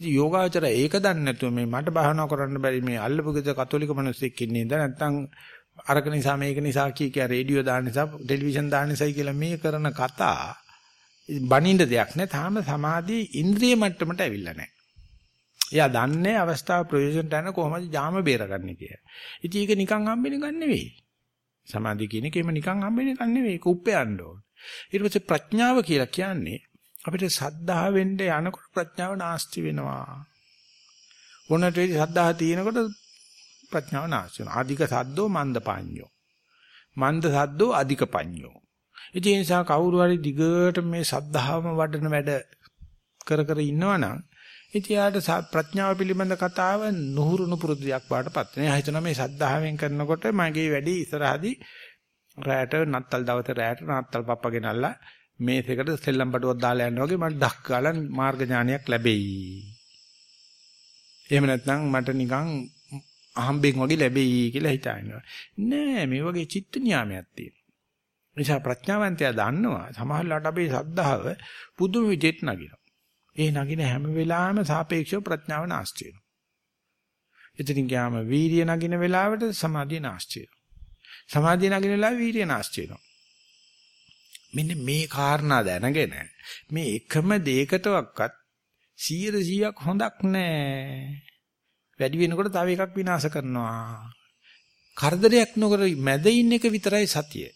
ඉතින් යෝගාචර ඒක දන්නේ නැතුව මේ මට භාවනා කරන්න බැරි මේ අල්ලපු ගෙද කතෝලික මිනිස්සෙක් ඉන්නේ ඉඳ නැත්නම් අරක නිසා මේක නිසා කී කිය රේඩියෝ දාන්න නිසා ටෙලිවිෂන් දාන්න නිසායි කියලා මේ කරන කතා බනින්න දෙයක් නෑ තාම සමාධි ඉන්ද්‍රිය මට්ටමට ඇවිල්ලා නෑ. එයා දන්නේ අවස්ථාව ප්‍රයෝජනට යන කොහොමද ජාම බේරගන්නේ කියලා. ඉතින් ඒක නිකන් හම්බෙන එකක් නෙවෙයි. සමාධිය කියන එකේම නිකන් හම්බෙන එකක් නෙවෙයි. ඒක උපයන්න ඕන. ඊට පස්සේ ප්‍රඥාව කියලා කියන්නේ අපිට සද්ධා වෙන්න යනකොට ප්‍රඥාව නාස්ති වෙනවා. මොනට වෙයි සද්ධා තියෙනකොට ප්‍රඥාව නාස්ති වෙනවා. අධික සද්දෝ මන්ද පඤ්ඤෝ. මන්ද සද්දෝ අධික පඤ්ඤෝ. ඒ නිසා කවුරු හරි දිගට මේ සද්ධාවම වඩන වැඩ කර කර ඉන්නවනම් ඉතින් යාට ප්‍රඥාව පිළිබඳ කතාව නුහුරු නුපුරුදු දෙයක් වාටපත් වෙනවා. එයා හිතනවා මේ සද්ධාවෙන් කරනකොට මගේ වැඩි ඉස්සරහදී රැයට නත්තල් දවසේ රැයට නත්තල් පප්පා ගෙනල්ලා මේසෙකට සෙල්ලම් බඩුවක් දාලා යනවා වගේ මට ඩක් ගාලා මාර්ග ඥානයක් ලැබෙයි. එහෙම නැත්නම් මට නිකන් අහම්බෙන් වගේ ලැබෙයි කියලා හිතානවා. නෑ මේ වගේ චිත්ත නියාමයක් තියෙනවා. නිසා ප්‍රඥාවන්තයා දන්නවා සමහරවිට අපේ සද්ධාව පුදුම විදිහට නගිනවා. ඒ නගින හැම වෙලාවෙම සාපේක්ෂව ප්‍රඥාව නාස්ති වෙනවා. එතනින් ගියාම වීර්ය නගින වෙලාවට සමාධිය නාස්ති වෙනවා. සමාධිය නගින වෙලාවේ වීර්ය නාස්ති වෙනවා. මෙන්න මේ කාරණා දැනගෙන මේ එකම දෙයකටවත් 100ක් හොඳක් නැහැ. වැඩි වෙනකොට තව එකක් විනාශ කරනවා. කරදරයක් නොකර මැද ඉන්න එක විතරයි සතිය.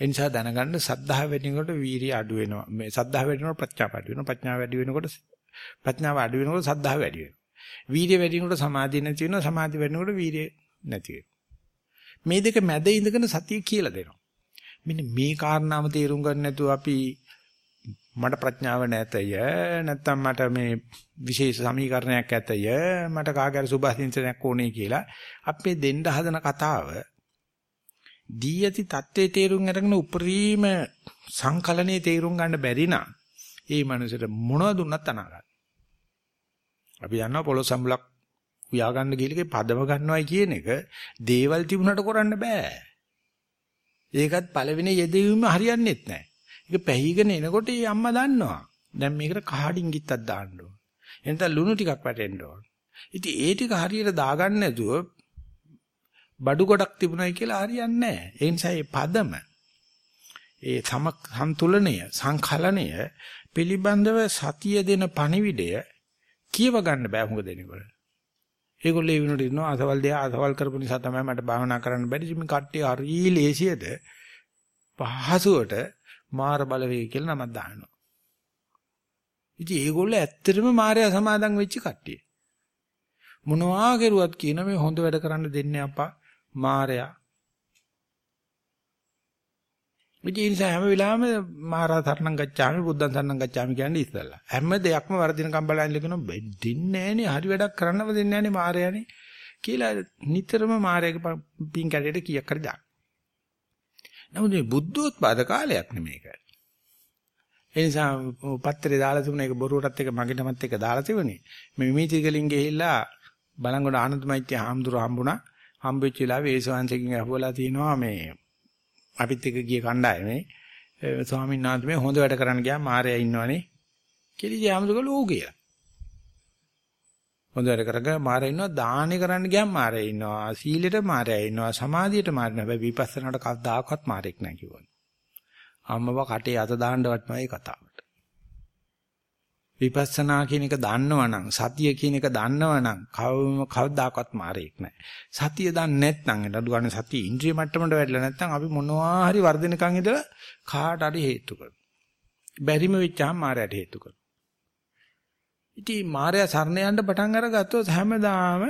ඒ නිසා දැනගන්න සද්ධාව වැඩි වෙනකොට වීරිය අඩු වෙනවා. මේ සද්ධාව වැඩි වෙනකොට ප්‍රඥාව අඩු වෙනවා. ප්‍රඥාව වැඩි වෙනකොට ප්‍රඥාව අඩු වෙනකොට සද්ධාව වැඩි වෙනවා. වීරිය වැඩි වෙනකොට සමාධිය නැති වෙනවා. සමාධිය වැඩි වෙනකොට වීරිය නැති වෙනවා. මේ දෙක මැද ඉඳගෙන සතිය කියලා දෙනවා. මෙන්න මේ කාරණාව තේරුම් ගන්න නැතුව අපි මට ප්‍රඥාව නැතය නැත්තම් මට මේ විශේෂ සමීකරණයක් ඇතය මට කාගෑර සුභාසින්සනයක් ඕනේ කියලා අපේ දෙන්න හදන කතාව දී ඇති தත්ත්වේ තේරුම් අරගෙන උපරිම සංකලනයේ තේරුම් ගන්න බැරි නම් ඒ මනුස්සයට මොනවද දුන්නත් අනාගත. අපි යනවා පොළොස් සම්බලක් උයා ගන්න ගිහලකේ පදම ගන්නවයි කියන එක දේවල් තිබුණට කරන්න බෑ. ඒකත් පළවෙනි යෙදවීම හරියන්නේත් නැහැ. ඒක පැහිගෙන එනකොට ඒ අම්මා දන්නවා. දැන් මේකට කහඩින් ගිත්තක් දාන්න ඕන. එනත ලුණු ටිකක් වැටෙන්න ඕන. ඉතින් ඒ ටික හරියට දාගන්න නැතුව බඩු ගොඩක් තිබුණයි කියලා හරියන්නේ නැහැ. ඒ නිසා මේ පදම ඒ සම සම්තුලනය සංකලනය පිළිබඳව සතිය දෙන පණිවිඩය කියව ගන්න බෑ හුඟ දෙනකොට. ඒගොල්ලෝ ඒ වෙනුවට ඉන්නවා අසවල් දෙය අසවල් කරපු නිසා තමයි මට භාවනා කරන්න බැරි. මේ කට්ටිය හරි ලේසියද පහසුවට මාර බලවේග කියලා නමක් දානවා. ඉතින් ඒගොල්ලෝ ඇත්තටම මායя සමාදන් වෙච්ච කට්ටිය. මොනවා කරුවත් කියන මේ හොඳ වැඩ කරන්න දෙන්නේ අපා මායя. ඉතින් හැම වෙලාවෙම මාරා තරණම් ගච්ඡාමි බුද්ධං සරණම් ගච්ඡාමි කියන්නේ ඉස්සල්ලා. හැම දෙයක්ම වර්ධින කම්බලයන් ලියගෙන දෙන්නේ නැහනේ හරි වැඩක් කරන්නව දෙන්නේ නැහනේ මායяනේ කියලා නිතරම මායя පින් කැඩේට කීයක් හරි දාන. නමුත් මේ බුද්ධෝත්පාද කාලයක් නෙමේක. ඒ නිසා පත්‍රේ දාලා තිබුණ එක බොරුවටත් එක මගෙනමත් එක දාලා තිබුණේ. මේ මිමිතිගලින් ගිහිල්ලා බලංගොඩ ආනන්දමෛත්‍ය හාමුදුර හම්බුණා. හම්බෙච්ච වෙලාවේ ඒ ස්වාමීන් අහුවලා තිනවා මේ අපිත් එක්ක ගිය කණ්ඩායමේ ස්වාමීන් වහන්සේ මේ හොඳ වැඩ කරන්න ගියා මාර්යා ඉන්නවනේ. කියලා හාමුදුරගල ඌ කියලා. හොඳ වැඩ කරගෙන මාරය ඉන්නවා දාහනේ කරන්න ගියාම මාරය ඉන්නවා සීලෙට මාරය ඉන්නවා සමාධියට මාරය නැහැ හැබැයි විපස්සනාට කවදාකවත් මාරෙක් නැහැ කිව්වනේ අම්මව කටේ අත දාන්නවත් නෑ කතාවට. විපස්සනා කියන එක දන්නවනම් සතිය කියන එක දන්නවනම් කවම කවදාකවත් මාරෙක් නැහැ. සතිය දන්නේ නැත්නම් නඩු ගන්න සතිය ඉන්ද්‍රිය මට්ටමට වැඩිලා නැත්නම් අපි මොනවා හරි වර්ධනකම් ඉඳලා කාට හරි හේතු කරනවා බැරිම වෙච්චාම මාරයට හේතු කරනවා ඉතින් මාර්යා සරණ යන්න පටන් අරගත්තොත් හැමදාම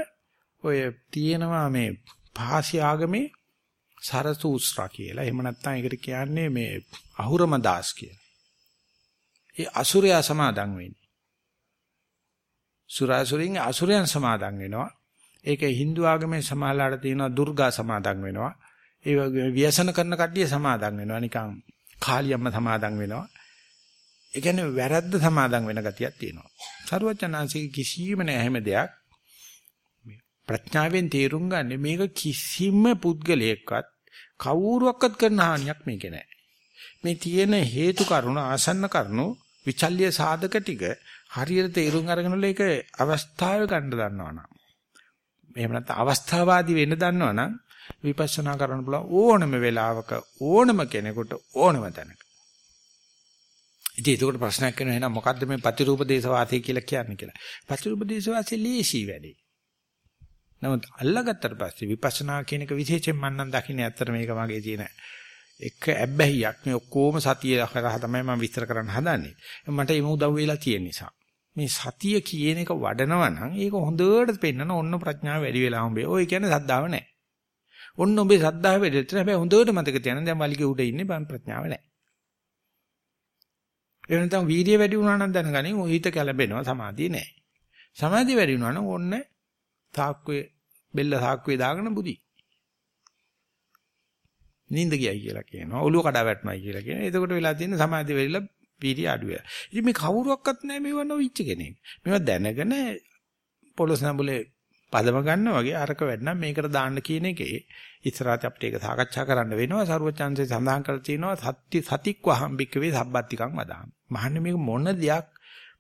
ඔය තියෙනවා මේ පාසි ආගමේ සරසූස්රා කියලා. එහෙම නැත්නම් ඒකට කියන්නේ මේ අහුරම දාස් කියලා. ඒ අසුරයා සමාදන් වෙන්නේ. සුරාසුරින් අසුරයන් සමාදන් වෙනවා. ඒක Hindu ආගමේ සමාලාට තියෙනවා දුර්ගා සමාදන් වෙනවා. ඒ වගේ ව්‍යසන කරන කට්ටිය සමාදන් වෙනවා. නිකන් කාලියම්ම සමාදන් වෙනවා. ඒ කියන්නේ වැරද්ද සමාදන් වෙන ගතියක් තියෙනවා. සරුවචනාංශික කිසිම නෑ හැම දෙයක්. ප්‍රඥාවෙන් තේරුම් ගන්න මේක කිසිම පුද්ගලයෙක්වත් කවුරුවක්වත් කරන හානියක් මේකේ නෑ. මේ තියෙන හේතු කරුණු ආසන්න කරුණු විචල්්‍ය සාධක ටික හරියට තේරුම් අරගෙනල ඒක අවස්ථාවේ ගන්න දන්නවනම් එහෙම නැත්නම් අවස්ථාවාදී වෙන්න දන්නවනම් විපස්සනා කරන්න පුළුවන් ඕනම වෙලාවක ඕනම කෙනෙකුට ඕනම තැනක. ඉතින් ඒකට ප්‍රශ්නයක් වෙනවා එහෙනම් මොකද්ද මේ ප්‍රතිරූප දේශවාසය කියලා කියන්නේ කියලා. ප්‍රතිරූප දේශවාසය ලීසි වැඩි. නමුත් අල්ලගත්තට පස්සේ විපස්සනා කියන එක විශේෂයෙන් මම නම් දකින්නේ ඇත්තට මේක මගේ තියෙන එක ඇබ්බැහියක් මේ ඔක්කොම සතිය කරා තමයි මම විස්තර කරන්න හදන්නේ. මට එම උදව් වෙලා තියෙන නිසා. මේ සතිය කියන එක වඩනවා නම් ඒක හොඳට පෙන්නන ඔන්න ප්‍රඥාව වැඩි වෙලා හම්බේ. ඔය කියන්නේ සද්ධාව නැහැ. ඔන්න ඔබේ සද්ධාව වැඩිට හැබැයි හොඳට මතක තියාගන්න දැන් වලිගේ උඩ ඉන්නේ බම් ප්‍රඥාව නැහැ. ඒ වෙනතම වීර්ය වැඩි වුණා නම් දැනගනින් ඔය හිත කැළඹෙනවා සමාධිය නැහැ. සමාධිය වැඩි වුණා නම් ඔන්න තාක්කුවේ බෙල්ල තාක්කුවේ දාගෙන බුදි. නිින්ද ගියයි කියලා කියනවා. ඔළුව කඩා වැටුණායි කියලා කියනවා. එතකොට වෙලා තියෙන සමාධිය වෙරිලා වීර්ය අඩු වෙලා. ඉතින් මේ කවුරුවක්වත් නැහැ මේව නොවිච්ච කෙනෙක්. මේවා දැනගෙන පොළොස් නඹුලේ පදම ගන්නා වගේ අරක වැඩනම් මේකට දාන්න කියන එකේ ඉස්සරහට අපිට ඒක සාකච්ඡා කරන්න වෙනවා. සරුවචාන්සේ සඳහන් කරලා තියෙනවා සත්‍ය සතික්වහම් බික්කවේ සබ්බත්තිකං වදාම්. මහන්නේ මේක මොන දෙයක්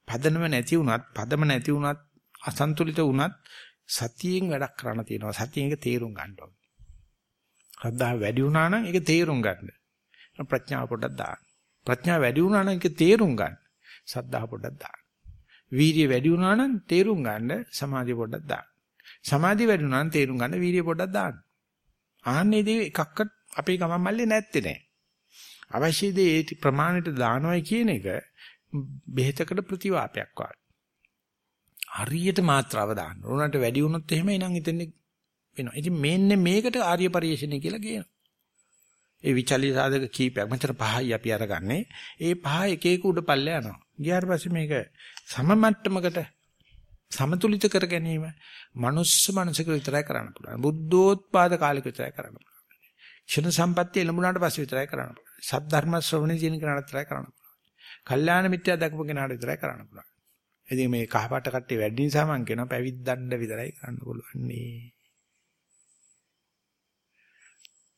පදනම නැති වුණත්, පදම නැති වුණත්, අසන්තුලිත වුණත් සතියෙන් වැඩක් කරන්න තියෙනවා. සතියෙන් ඒක තේරුම් ගන්න ඕනේ. ශ්‍රද්ධාව වැඩි වුණා නම් ඒක තේරුම් ගන්න. ප්‍රඥාව පොඩ්ඩක් දාන්න. ප්‍රඥාව වැඩි වුණා නම් ඒක තේරුම් ගන්න. සද්ධා පොඩ්ඩක් දාන්න. වීර්ය වැඩි වුණා නම් තේරුම් ගන්න සමාධිය පොඩ්ඩක් දාන්න. සමාධිය වැඩි වුණා නම් තේරුම් ගන්න වීර්ය පොඩ්ඩක් දාන්න. ආන්නේ දේ එකක්වත් අපේ ගමන් මල්ලේ නැත්තේ නෑ. අවශ්‍ය දේ ඒ ප්‍රමාණයට දානවයි කියන එක බෙහෙතකට ප්‍රතිවාපයක් වගේ. හරියට මාත්‍රාව දාන්න. උනට වැඩි වුණොත් එහෙම එනං ඉතින් වෙනවා. ඉතින් මේන්නේ මේකට ආර්ය පරිශ්‍රණය කියලා කියනවා. ඒ විචල්්‍ය සාධක කීපයක් මෙතන පහයි අපි අරගන්නේ. ඒ පහ එක එක උඩ පල්ලේ යනවා. ගියාට පස්සේ මේක සම මට්ටමකට සමතුලිත කර ගැනීම මනුස්ස මනසක විතරයි කරන්න පුළුවන්. බුද්ධෝත්පාද කාලෙක විතරයි කරන්න පුළුවන්. ක්ෂණ සම්පත්තිය ලැබුණාට පස්සේ විතරයි කරන්න පුළුවන්. සද්ධර්ම ශ්‍රවණය ජීන කරණත් විතරයි කරන්න පුළුවන්. කල්යාණ මිත්‍යා දක්ව කෙනාට විතරයි කරන්න පුළුවන්. ඉතින් මේ කහපාට කට්ටිය වැඩි නිසා මං කියනවා පැවිද්දන්න විතරයි කරන්න පුළුවන් නේ.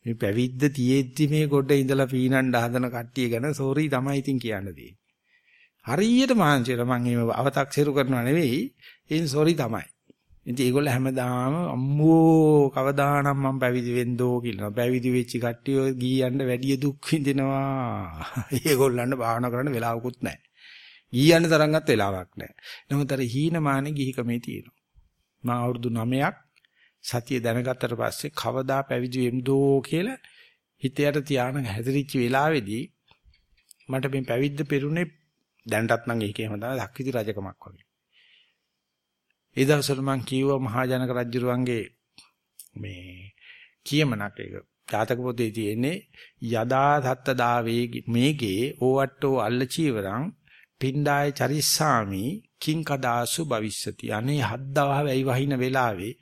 මේ පැවිද්ද තියෙද්දි මේ ගොඩ ඉඳලා පීනන්න හදන කට්ටිය ගැන සෝරි තමයි ඉතින් කියන්න තියෙන්නේ. හරියට මහන්සියට මම එහෙම අව탁සිරු කරනවා නෙවෙයි. ඒන් සෝරි තමයි. ඉතින් ඒගොල්ලෝ හැමදාම අම්මෝ කවදානම් මම පැවිදි වෙන්නෝ කියලා. පැවිදි වෙච්ච කට්ටිය ගියන්න වැඩි දුක් විඳිනවා. ඒගොල්ලන්ට භාවනා කරන්න වෙලාවකුත් නැහැ. ගියන්න තරම්වත් වෙලාවක් නැහැ. නමුත් අර හීනමානේ ගිහිකමේ තියෙනවා. මම අවුරුදු 9ක් සතිය දැනගත්තට පස්සේ කවදා පැවිදි වෙම්දෝ කියලා හිතයට තියාන හැදිරිච්ච වෙලාවේදී මට මේ පැවිද්ද පෙරුනේ දැනටත් නම් ඒකේ එහෙම තමයි ලක්විති රජකමක් වගේ. ඒ දවස්වල මම කිව්වා මහාජනක රජුරුවන්ගේ මේ කියමනක් ඒක. ජාතක පොතේ තියෙන්නේ යදා සත්ත දාවේ මේගේ ඕවට්ටෝ අල්ල චීවරං පින්ඩාය චරිස්සාමි කිං කදාසු භවිස්සති. අනේ හද්දවහ වැයි වහින වෙලාවේ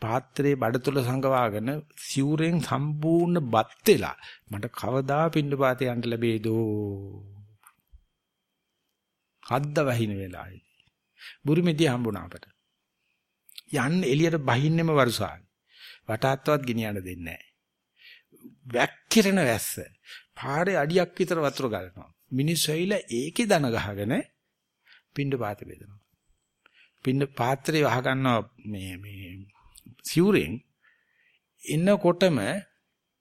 පාත්‍රයේ බඩතුල සංගවාගෙන සිවුරෙන් සම්පූර්ණ බත් වෙලා මට කවදා පින්නපාතේ යන්න ලැබේදෝ. හද්ද වහින වෙලාවේ. බුරුමෙදී හම්බුණා අපට. යන්න එළියට බහින්නෙම වරුසාවි වටාත්වත් ගෙනියන්න දෙන්නේ නැහැ. වැක්කිරෙන වැස්ස. පාරේ අඩියක් විතර වතුර ගලනවා. මිනිස්සු ඇවිල්ලා ඒකේ දන ගහගෙන පින්න පාත බෙදනවා. පින්න පාත්‍රය වහ ගන්නවා මේ මේ සිවුරෙන්. එන්නකොටම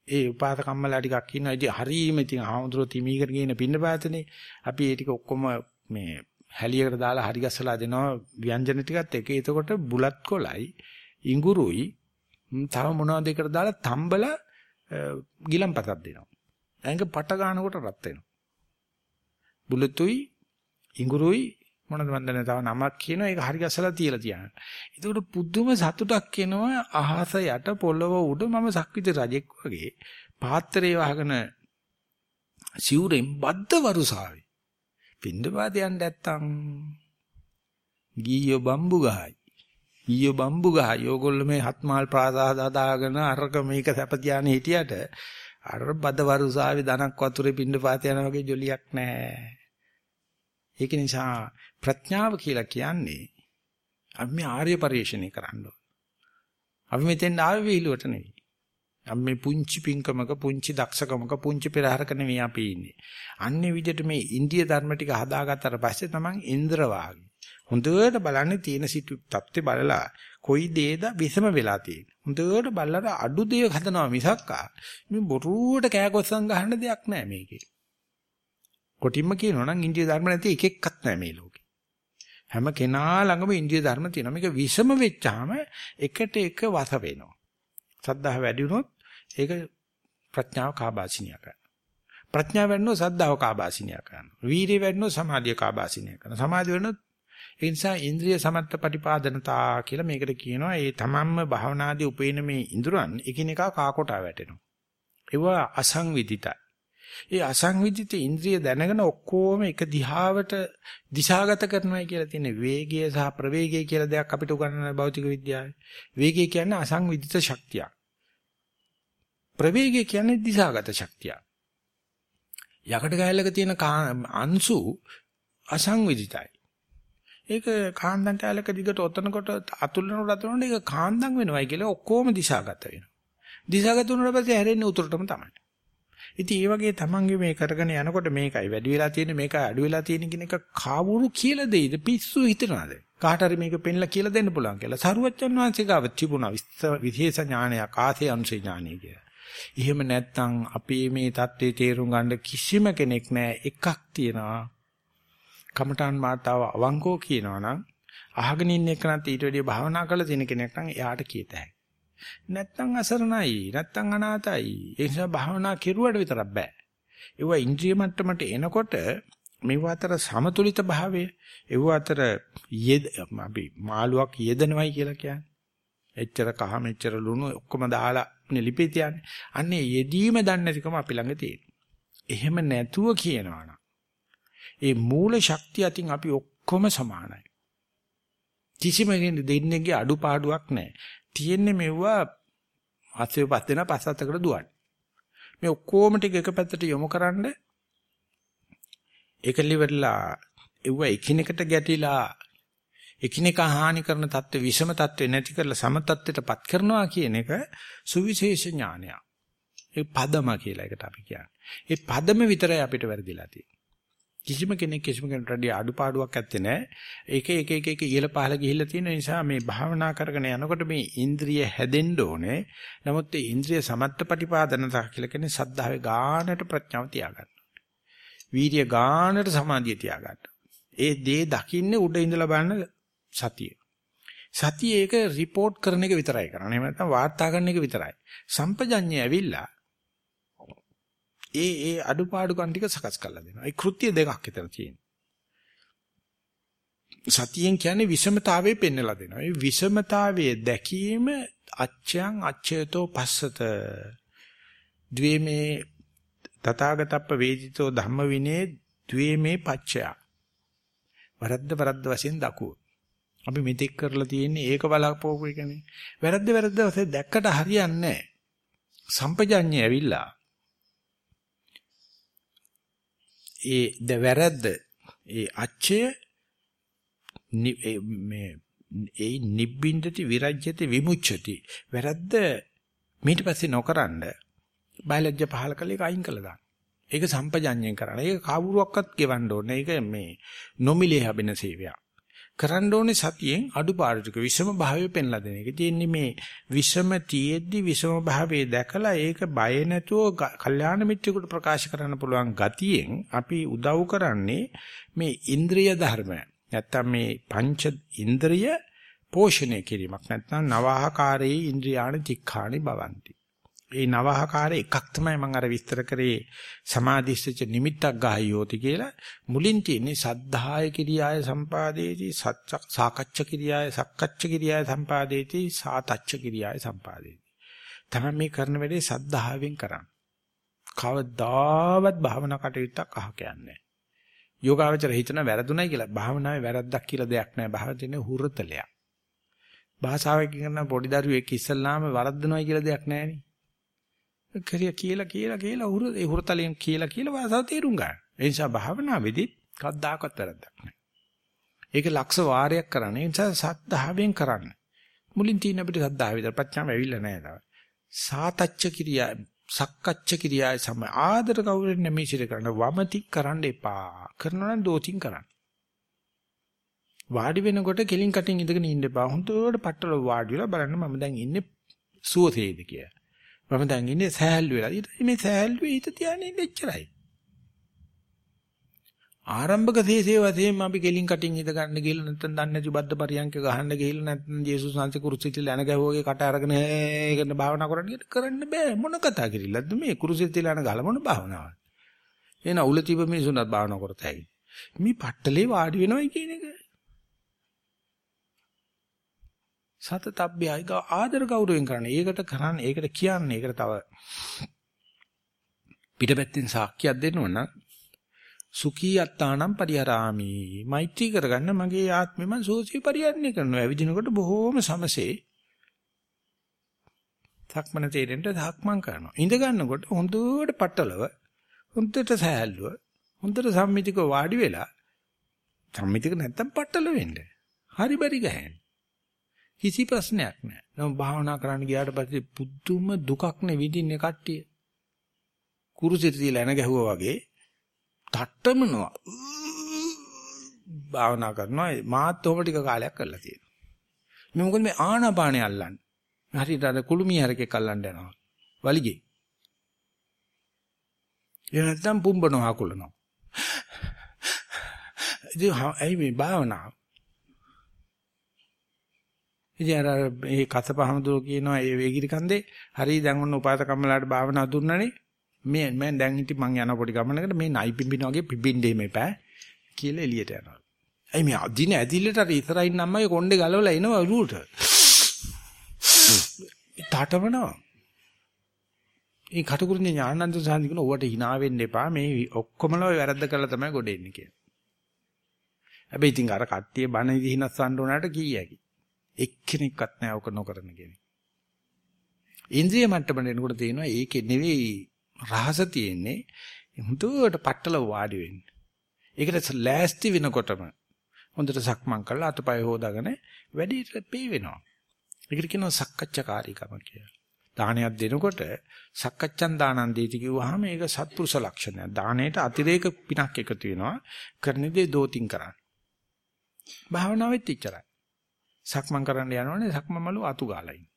ඒ උපාත කම්මලා ටිකක් ඉන්නවා. ඉතින් හරීම ඉතින් ආහඳුරෝ තිමීකර කියන පින්න පාතනේ. අපි ඒ ටික ඔක්කොම මේ හැලියකට දාලා හරි ගස්සලා දෙනවා ව්‍යංජන ටිකත් එක. එතකොට බුලත් කොලයි ඉඟුරුයි තව මොනවද එකට දාලා තම්බලා ගිලම්පතක් දෙනවා. ඇඟ පට ගන්නකොට රත් වෙනවා. බුලතුයි ඉඟුරුයි මොනවද මන් දන්නේ තව නමක් කියනවා ඒක හරි ගැසලා තියලා තියන. ඒකට පුදුම සතුටක් එනවා අහස යට පොළව උඩ මම සක්විති රජෙක් වගේ පාත්‍රයේ වහගෙන සිවුරෙන් බද්ද වරුසාවේ. පින්දපාත යන්න නැත්තම් ගීයෝ බම්බු ගහයි. ගීයෝ බම්බු ගහයි. ඕගොල්ලෝ මේ හත්මාල් ප්‍රාසාද හදාගෙන අරක මේක සැප තියානේ හිටියට අර බද වරුසාවේ ධනක් වතුරේ පින්දපාත යන වගේ ජොලියක් නැහැ. ඒක නිසා ප්‍රඥාව කියලා කියන්නේ අපි මේ ආර්ය පරිශ්‍රණය කරන්න ඕන. අපි මෙතෙන් ආවේ විහිළුවට නෙවෙයි. මේ පුංචි පිංකමක පුංචි දක්ෂකමක පුංචි පෙරහරක නෙවෙයි අපි ඉන්නේ. අන්නේ විදිහට මේ ඉන්දිය ධර්ම ටික හදාගත්තට පස්සේ තමන් ඉන්ද්‍ර වාගේ. හොඳට බලන්නේ තියෙන සිටු தත්ත්වේ බලලා කොයි දේද විසම වෙලා තියෙන්නේ. හොඳට බලලා අඩු දේ හදනවා මිසක්කා මේ බොරුවට කෑකොස්සම් ගහන්න දෙයක් නැහැ මේකේ. කොටින්ම කියනවා නම් ඉන්දිය ධර්ම නැති එක එක්කත් නැහැ මේ ලෝකේ. හැම කෙනා ළඟම ඉන්දිය ධර්ම තියෙනවා. මේක විසම වෙච්චාම එකට එක වස වෙනවා. සද්ධාව වැඩි වුණොත් ඒක ප්‍රඥාව කාබාසිනිය කරනවා. ප්‍රඥාව වැඩනොත් සද්ධාව කාබාසිනිය කරනවා. වීරිය වැඩනොත් සමාධිය කාබාසිනිය කරනවා. සමාධිය වැඩනොත් ඒ නිසා ඉන්ද්‍රිය සමත්ත පටිපාදනතා කියලා මේකට කියනවා. ඒ තමන්ම භවනාදී උපේන මේ ඉඳුරන් එකිනෙකා කාකොටා වැටෙනවා. ඒවා අසංවිධිතයි. ඒ අසංවිධිත ඉන්ද්‍රිය දැනගෙන ඔක්කොම එක දිහාවට දිශාගත කරනවායි කියලා තියෙන වේගය සහ ප්‍රවේගය කියලා දෙයක් අපිට උගන්වන භෞතික විද්‍යාවේ. වේගය කියන්නේ අසංවිධිත ශක්තියක්. ප්‍රවේගය කියන්නේ දිශාගත ශක්තියක්. යකඩ කැලලක තියෙන අංශු අසංවිධිතයි. ඒක කාන්දම් කැලලක දිගට ඔතනකොට අතුල්නකොට අතුල්නකොට ඒක කාන්දම් වෙනවයි කියලා ඔක්කොම දිශාගත වෙනවා. දිශාගත වුණාට පස්සේ හැරෙන්නේ උතුරටම තමයි. ඉතින් ඒ වගේ තමන්ගේ මේ කරගෙන යනකොට මේකයි වැඩි වෙලා තියෙන්නේ මේකයි අඩු වෙලා තියෙන්නේ කියන එක කාවුරු කියලා දෙයිද පිස්සු හිතනවාද කාට හරි මේක පෙන්ලා කියලා දෙන්න පුළුවන් කියලා සරුවච්චන් වහන්සේ ගාව තිබුණා විශේෂ ඥානයක් ආසේ අනුසේ ඥානය කියලා. එහෙම නැත්නම් අපි මේ தත්ත්වේ තේරුම් ගන්න කිසිම කෙනෙක් නැහැ එකක් තියනවා. කමඨාන් මාතාව අවංකෝ කියනවා නම් අහගෙන ඉන්න එකනත් ඊට වැඩිය භාවනා කරලා තියෙන කෙනෙක් නම් එයාට කියත හැකියි. නැත්තම් අසරණයි නැත්තම් අනාතයි ඒ නිසා භාවනා කෙරුවට විතරක් බෑ ඒව ඉන්ද්‍රිය මට්ටමට එනකොට මේව අතර සමතුලිත භාවය ඒව අතර යෙද අපි මාළුවක් යෙදනවයි කියලා කියන්නේ එච්චර කහ මෙච්චර ලුණු ඔක්කොම දාලා නෙලිපේ තියන්නේ අන්නේ යෙදීම දන්නේ නැතිකම අපි ළඟ තියෙනවා. එහෙම නැතුව කියනවනම් ඒ මූල ශක්තිය අතින් අපි ඔක්කොම සමානයි. කිසිම දෙන්නේගේ අඩුපාඩුවක් නැහැ. තියෙන්නේ මෙවුවා හස්සේ පස් දෙනා පස්සත්තකට දුවන්නේ. මේ ඔක්කොම ටික එක පැත්තට යොමු කරන්න. ඒකලිවලා එවුව එකිනෙකට ගැටිලා එකිනෙකා හානි කරන தත්ත්ව විෂම தත්ත්වේ නැති කරලා සම தත්ත්වයටපත් කරනවා කියන එක සුවිශේෂ ඥානය. ඒ පදම කියලා එකට අපි කියන්නේ. ඒ පදම විතරයි අපිට වැරදිලා තියෙන්නේ. කිසිම කෙනෙක් කිසිම කෙනෙකුට වැඩි අඩුපාඩුවක් ඇත්තේ නැහැ. ඒක එක එක එක ඉහළ පහළ ගිහිල්ලා තියෙන නිසා මේ භාවනා කරගෙන යනකොට මේ ඉන්ද්‍රිය හැදෙන්න ඕනේ. නමුත් ඒ ඉන්ද්‍රිය සමත්පටිපාදනතා කියලා කියන්නේ සද්ධාවේ ගානට ප්‍රඥාව තියාගන්න. වීර්ය ගානට සමාධිය තියාගන්න. ඒ දේ දකින්නේ උඩ ඉඳලා බලන සතිය. සතිය ඒක report කරන එක විතරයි කරන්නේ. එහෙම නැත්නම් වාර්තා කරන එක විතරයි. සම්පජඤ්ඤය ඇවිල්ලා ඒ ඒ අඩුපාඩුකම් ටික සකස් කරලා දෙනවා. ඒ කෘත්‍ය දෙකක් විතර තියෙනවා. සතියෙන් කියන්නේ විෂමතාවයේ පෙන්නලා දෙනවා. ඒ විෂමතාවයේ දැකීම අච්ඡයන් අච්ඡයතෝ පස්සත ද්වේමේ තථාගතප්ප වේදිතෝ ධම්ම විනේ ද්වේමේ පච්චය. වරද්ද වරද්ද වශයෙන් දකුව. අපි මෙතෙක් කරලා තියෙන්නේ ඒක බලපෝපු එකනේ. වැරද්ද වැරද්ද වශයෙන් දැක්කට හරියන්නේ නැහැ. සම්පජඤ්ඤය ඇවිල්ලා ඒ ද වැරද්ද ඒ අච්චය මේ ඒ නිබ්බින්දති විරජ්‍යති විමුච්ඡති වැරද්ද ඊට පස්සේ නොකරනද බයලජ්‍ය පහල කළේ අයින් කළා දාන්න. ඒක සම්පජඤ්ඤයෙන් කරන්න. ඒක කාවුරුවක්වත් ගෙවන්න ඕනේ. ඒක මේ නොමිලේ හැබෙන සේවයක්. කරන්න ඕනේ සතියෙන් අඩුපාඩු ටික විෂම භාවය පෙන්ලා දෙන එක. තියෙන්නේ මේ විෂම තියෙද්දි විෂම භාවයේ දැකලා ඒක බය නැතුව කල්යාණ මිත්‍රෙකුට ප්‍රකාශ කරන්න පුළුවන් ගතියෙන් අපි උදව් කරන්නේ මේ ඉන්ද්‍රිය ධර්ම. නැත්තම් මේ පංච ඉන්ද්‍රිය පෝෂණය කිරීමක්. නැත්නම් නවාහකාරයේ ඉන්ද්‍රියාණ තික්ඛාණි භවಂತಿ. ඒ නවහකාර එකක් තමයි මම අර විස්තර කරේ සමාධිස්සච නිමිත්තක් ගහයෝති කියලා. මුලින් තියෙන්නේ සද්ධාය කිරියාය සම්පාදේති සත්‍ය සාකච්ඡ කිරියාය සක්කච්ඡ කිරියාය සම්පාදේති සාතච්ඡ කිරියාය සම්පාදේති. තමයි මේ කරන වැඩේ සද්ධාවෙන් කරන්නේ. කවදාවත් භාවනා කටයුත්තක් අහ කියන්නේ යෝගාවචර හිතන වැරදුණයි කියලා. භාවනාවේ වැරද්දක් කියලා දෙයක් නැහැ. භාවනාවේ හුරතලයක්. භාෂාවෙන් කරන පොඩි දරුවෙක් ඉස්සල්ලාම වරද්දනවයි කියලා දෙයක් නැහැ නේ. කරිය කියලා කියලා කියලා උහුර ඒ හුරතලෙන් කියලා කියලා වාසාව තේරුම් ගන්න. ඒ නිසා භාවනාවේදී කවදාකවත් වැරද්දක් නැහැ. ඒක ලක්ෂ වාරයක් කරන්න. ඒ නිසා සද්ධාවෙන් කරන්න. මුලින් තියෙන අපිට සද්ධාව විතර ප්‍රඥාව ඇවිල්ලා නැහැ තාම. සාතච්ච කිරියා සක්කච්ච කිරියා සම ආදර කවුරුන් නැමී සිර කරන වමති කරන්න එපා. කරනවා නම් දෝතින් කරන්න. වාඩි වෙනකොට කෙලින් කටින් ඉඳගෙන ඉන්න එපා. හොඳට පట్టල වාඩි වෙලා බලන්න මම දැන් ඉන්නේ සුවසේද කියලා. මම දැන් ඉන්නේ සෑහළු වෙලා. ඊට මේ සෑහළු හිත තියාගෙන ඉන්න එච්චරයි. ආරම්භක තේසේ වශයෙන් අපි කෙලින් කටින් ඉඳ ගන්න ගිහලා නැත්නම් දන්නේ නැති බද්ද පරියන්ක ගහන්න ගිහලා නැත්නම් ජේසුස් වහන්සේ කුරුසිතේ යන ගැහුවගේ කට අරගෙන ඒකන භාවනා කරන්න කරන්න බෑ. මොන කතා කිරිල්ලද මේ? කුරුසිතේ යන ගල මොන භාවනාවක් එන උල තිබ මිනිසුන්වත් භාවනා කරතයි මේ පට්ටලේ වාඩි වෙනවයි කියන එක. සතතබ්බයයි ආදර ගෞරවයෙන් කරන්න. ඒකට කරන්න ඒකට කියන්නේ ඒකට තව පිටපැත්තෙන් සාක්කියක් දෙන්නව නම් සුඛී අත්තානම් පරිහරාමි. මෛත්‍රී කරගන්න මගේ ආත්මෙම සෝසී පරිහරණය කරනවා. ඇවිදිනකොට බොහෝම සමසේ සක්මන තේරෙන්න සක්මන් කරනවා. ඉඳ ගන්නකොට හොඳට පట్టලව හොඳට සහැල්ලුව හොඳට සම්මිතිකව වාඩි වෙලා සම්මිතික නැත්තම් පట్టල වෙන්න. හරි බරි ගහන්නේ. කිසි ප්‍රශ්නයක් නැහැ. නම භාවනා කරන්න ගියාට පස්සේ පුදුම දුකක් නේ විඳින්නේ කට්ටිය. කුරුසෙට තියලා එන ගැහුවා වගේ තට්ටමනවා. භාවනා කරනවා මාත් ඔබ ටික කාලයක් කරලා තියෙනවා. මේ මොකද මේ ආනාපානය අල්ලන්නේ. හරියට අර කුළුමිය හරකෙක් අල්ලන්න යනවා. වලිගේ. ඒ නැත්තම් පුම්බනවා අකුලනවා. ඉතින් ඇයි මේ භාවනාව? ඉතින් අර මේ කසපහමදුර කියනවා ඒ වේගිරි කන්දේ හරි දැන් ඔන්න උපාත කම්මලාට භාවනා දුන්නනේ මේ මම දැන් ඉතින් මං යන පොඩි ගමනකට මේ නයි පිඹින වගේ පිඹින්නේ මේපෑ කියලා එළියට යනවා. අයි මේ අදින ඇදිල්ලට අර ඉස්සරහින් අම්මයි කොණ්ඩේ ගලවලා එනවා රුවට. තාටවනවා. ඒ කටුකුරුනේ ඥානන්ත සාන්ති කියන ඔවට hina වෙන්න එපා මේ ඔක්කොමලා ඔය වැරද්ද කරලා තමයි ගොඩ එන්නේ කියලා. හැබැයි ඉතින් අර කට්ටිය බණ විහිනස්සන්න උනාට කීයකි. එක්කෙනෙක්වත් නැහැ ඔක නොකරන කෙනෙක්. ඉන්ද්‍රිය මට්ටමට එනකොට තේනවා ඒකේ නෙවෙයි රහස තියෙන්නේ හුදුවට පట్టල වාඩි වෙන්න. ඒකට ලෑස්ති වෙනකොටම හොඳට සක්මන් කරලා අතපය හොදාගෙන වැඩිට පේ වෙනවා. ඒකට කියනවා සක්කච්ඡාකාරීකම කියලා. දානයක් දෙනකොට සක්කච්ඡන් දානන් දීති කිව්වහම ඒක සත්පුරුෂ ලක්ෂණයක්. දාණයට අතිරේක පිනක් එකතු වෙනවා. කරන දේ දෝතින් කරන්න. භාවනාවෙත් ඉච්චරයි. සක්මන් කරන්න යනවනේ සක්මන් මලු අතු ගාලා ඉන්න.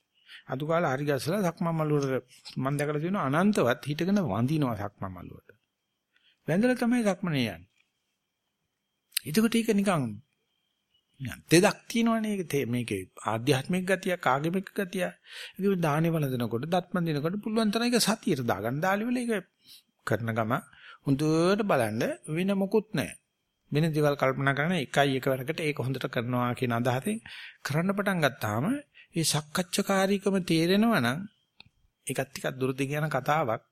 අතු ගාලා හරි ගැසලා සක්මන් මලුවට මම දැකලා තියෙනවා අනන්තවත් හිටගෙන වඳිනවා සක්මන් මලුවට. වැඳලා තමයි සක්මනේ යන්නේ. එතකොට ඒක නිකන් දෙදක් තියෙනවනේ ඒක මේකේ ආධ්‍යාත්මික ගතියක් ආගමික ගතියක්. ඒක දානේ වළඳනකොට දත්මන් දිනකොට පුළුවන් තරම් ඒක සතියට දාගන්න දාලි වල ඒක කරන ගම හොඳට බලන්න වෙන මොකුත් නැහැ. වෙන දේවල් කල්පනා කරන එකයි එකවරකට ඒක හොඳට කරනවා කියන අදහසෙන් කරන්න පටන් ගත්තාම ඒ සක්කච්ඡාකාරීකම තේරෙනවා නම් ඒකත් ටිකක් දුරදි කියන කතාවක්.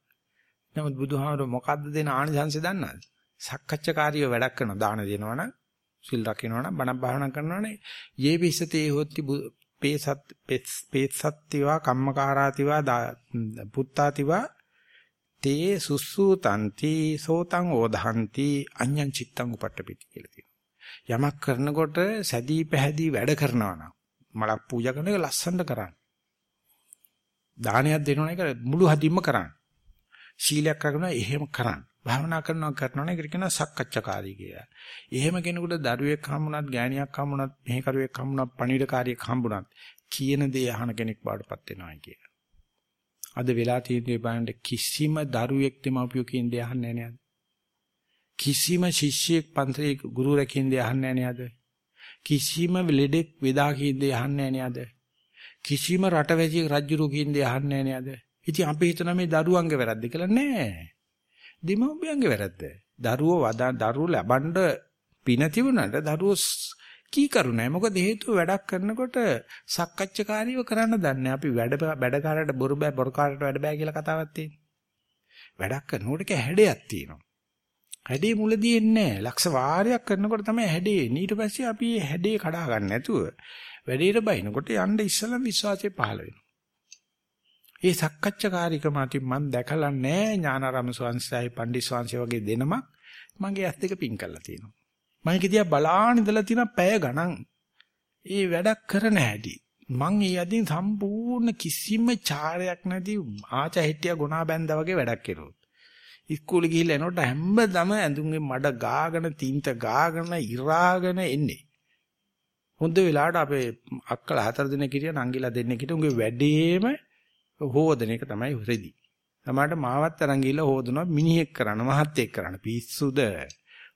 නමුත් බුදුහාමර මොකද්ද දෙන ආනිසංශය දන්නවද? සක්කච්ඡාකාරීව වැඩක් කරන දාන දෙනවනම් සිල් රකින්නවනම් බණ භාවනා කරනවනේ යේ විසතේ හොත්ති පේසත් පේසත්තිවා කම්මකාරාතිවා පුත්තාතිවා තේ සුස්සූතන්ති සෝතං ඕධහන්ති අඤ්ඤං චිත්තං උපට්ඨපිති කියලා තියෙනවා. යමක් කරනකොට සැදී පැහැදී වැඩ කරනවා නම් මලක් පූජා කරන එක ලස්සනට කරන්න. දානයක් දෙනවා එක මුළු හදින්ම කරන්න. ශීලයක් රැකනවා එහෙම කරන්න. භාවනා කරනවා කරනවා ඒකට කියනවා සක්කච්ඡාකාරී කියලා. එහෙම කෙනෙකුට දරුවෙක් හම්බුණත්, ගෑණියක් හම්බුණත්, මෙහෙකරුවෙක් හම්බුණත්, පණිවිඩකාරියෙක් හම්බුණත් කියන දේ අහන කෙනෙක් බාඩපත් වෙනවා කියලා. අද වෙලා තියෙන්නේ බලන්න කිසිම දරුවෙක් දෙමව්පියෝ කියන දේ අහන්නේ නැහැ නේද? කිසිම ශිෂ්‍යයෙක් පන්සලේ ගුරුවරයෙක් කියන දේ අහන්නේ නැහැ නේද? කිසිම ලෙඩෙක් වේදා කියන දේ අහන්නේ නැහැ නේද? කිසිම රටවැසියෙක් රජුරු කියන දේ අහන්නේ නැහැ නේද? ඉතින් අපි හිතන මේ දරුවන්ගේ වැරද්ද කියලා නෑ. දෙමව්පියන්ගේ වැරද්ද. දරුවෝ වදා දරුවෝ ලබන්න පින තිබුණාට දරුවෝ කී කරුණා මොකද හේතුව වැඩක් කරනකොට සක්කච්ඡාකාරීව කරන්න දන්නේ. අපි වැඩ වැඩකාරයට බොරු බෑ බොරකාරයට වැඩ බෑ කියලා කතාවක් තියෙනවා වැඩක් කරනකොට ඒක හැඩයක් තියෙනවා. හැඩේ මුලදී එන්නේ ලක්ෂ වාරයක් කරනකොට තමයි හැඩේ ඊට පස්සේ අපි මේ හැඩේ කඩා ගන්න නැතුව වැඩේට බයිනකොට යන්න ඉස්සලා විශ්වාසය පහළ වෙනවා. ඒ සක්කච්ඡාකාරීකම අතින් මම දැකලා නැහැ ඥානාරාම ස්වාමීන් පණ්ඩිත් ස්වාමීන් වගේ දෙනමක් මගේ ඇස් දෙක පින් කරලා තියෙනවා. මම කිය දිහා බලාන ඉඳලා තියෙන පැය ගණන්. ඒ වැඩක් කරන හැටි. මං ඒ යදින් සම්පූර්ණ කිසිම චාරයක් නැති ආචා හෙට්ටිය ගොනා බැඳා වගේ වැඩක් කෙරුවොත්. ඉස්කෝලේ ගිහිල්ලා එනකොට හැමදම ඇඳුම්ගේ මඩ ගාගෙන තින්ත ගාගෙන ඉරාගෙන එන්නේ. හොඳ වෙලාවට අපේ අක්කලා හතර දෙනෙක් හිටියා නංගිලා දෙන්නෙක් හිටියා උගේ වැඩේම හොදන එක තමයි රෙදි. සමහරට මාවත් අරන් ගිහිල්ලා හොදනවා මිනිහෙක් කරන්න මහත් එක් කරන්න පිස්සුද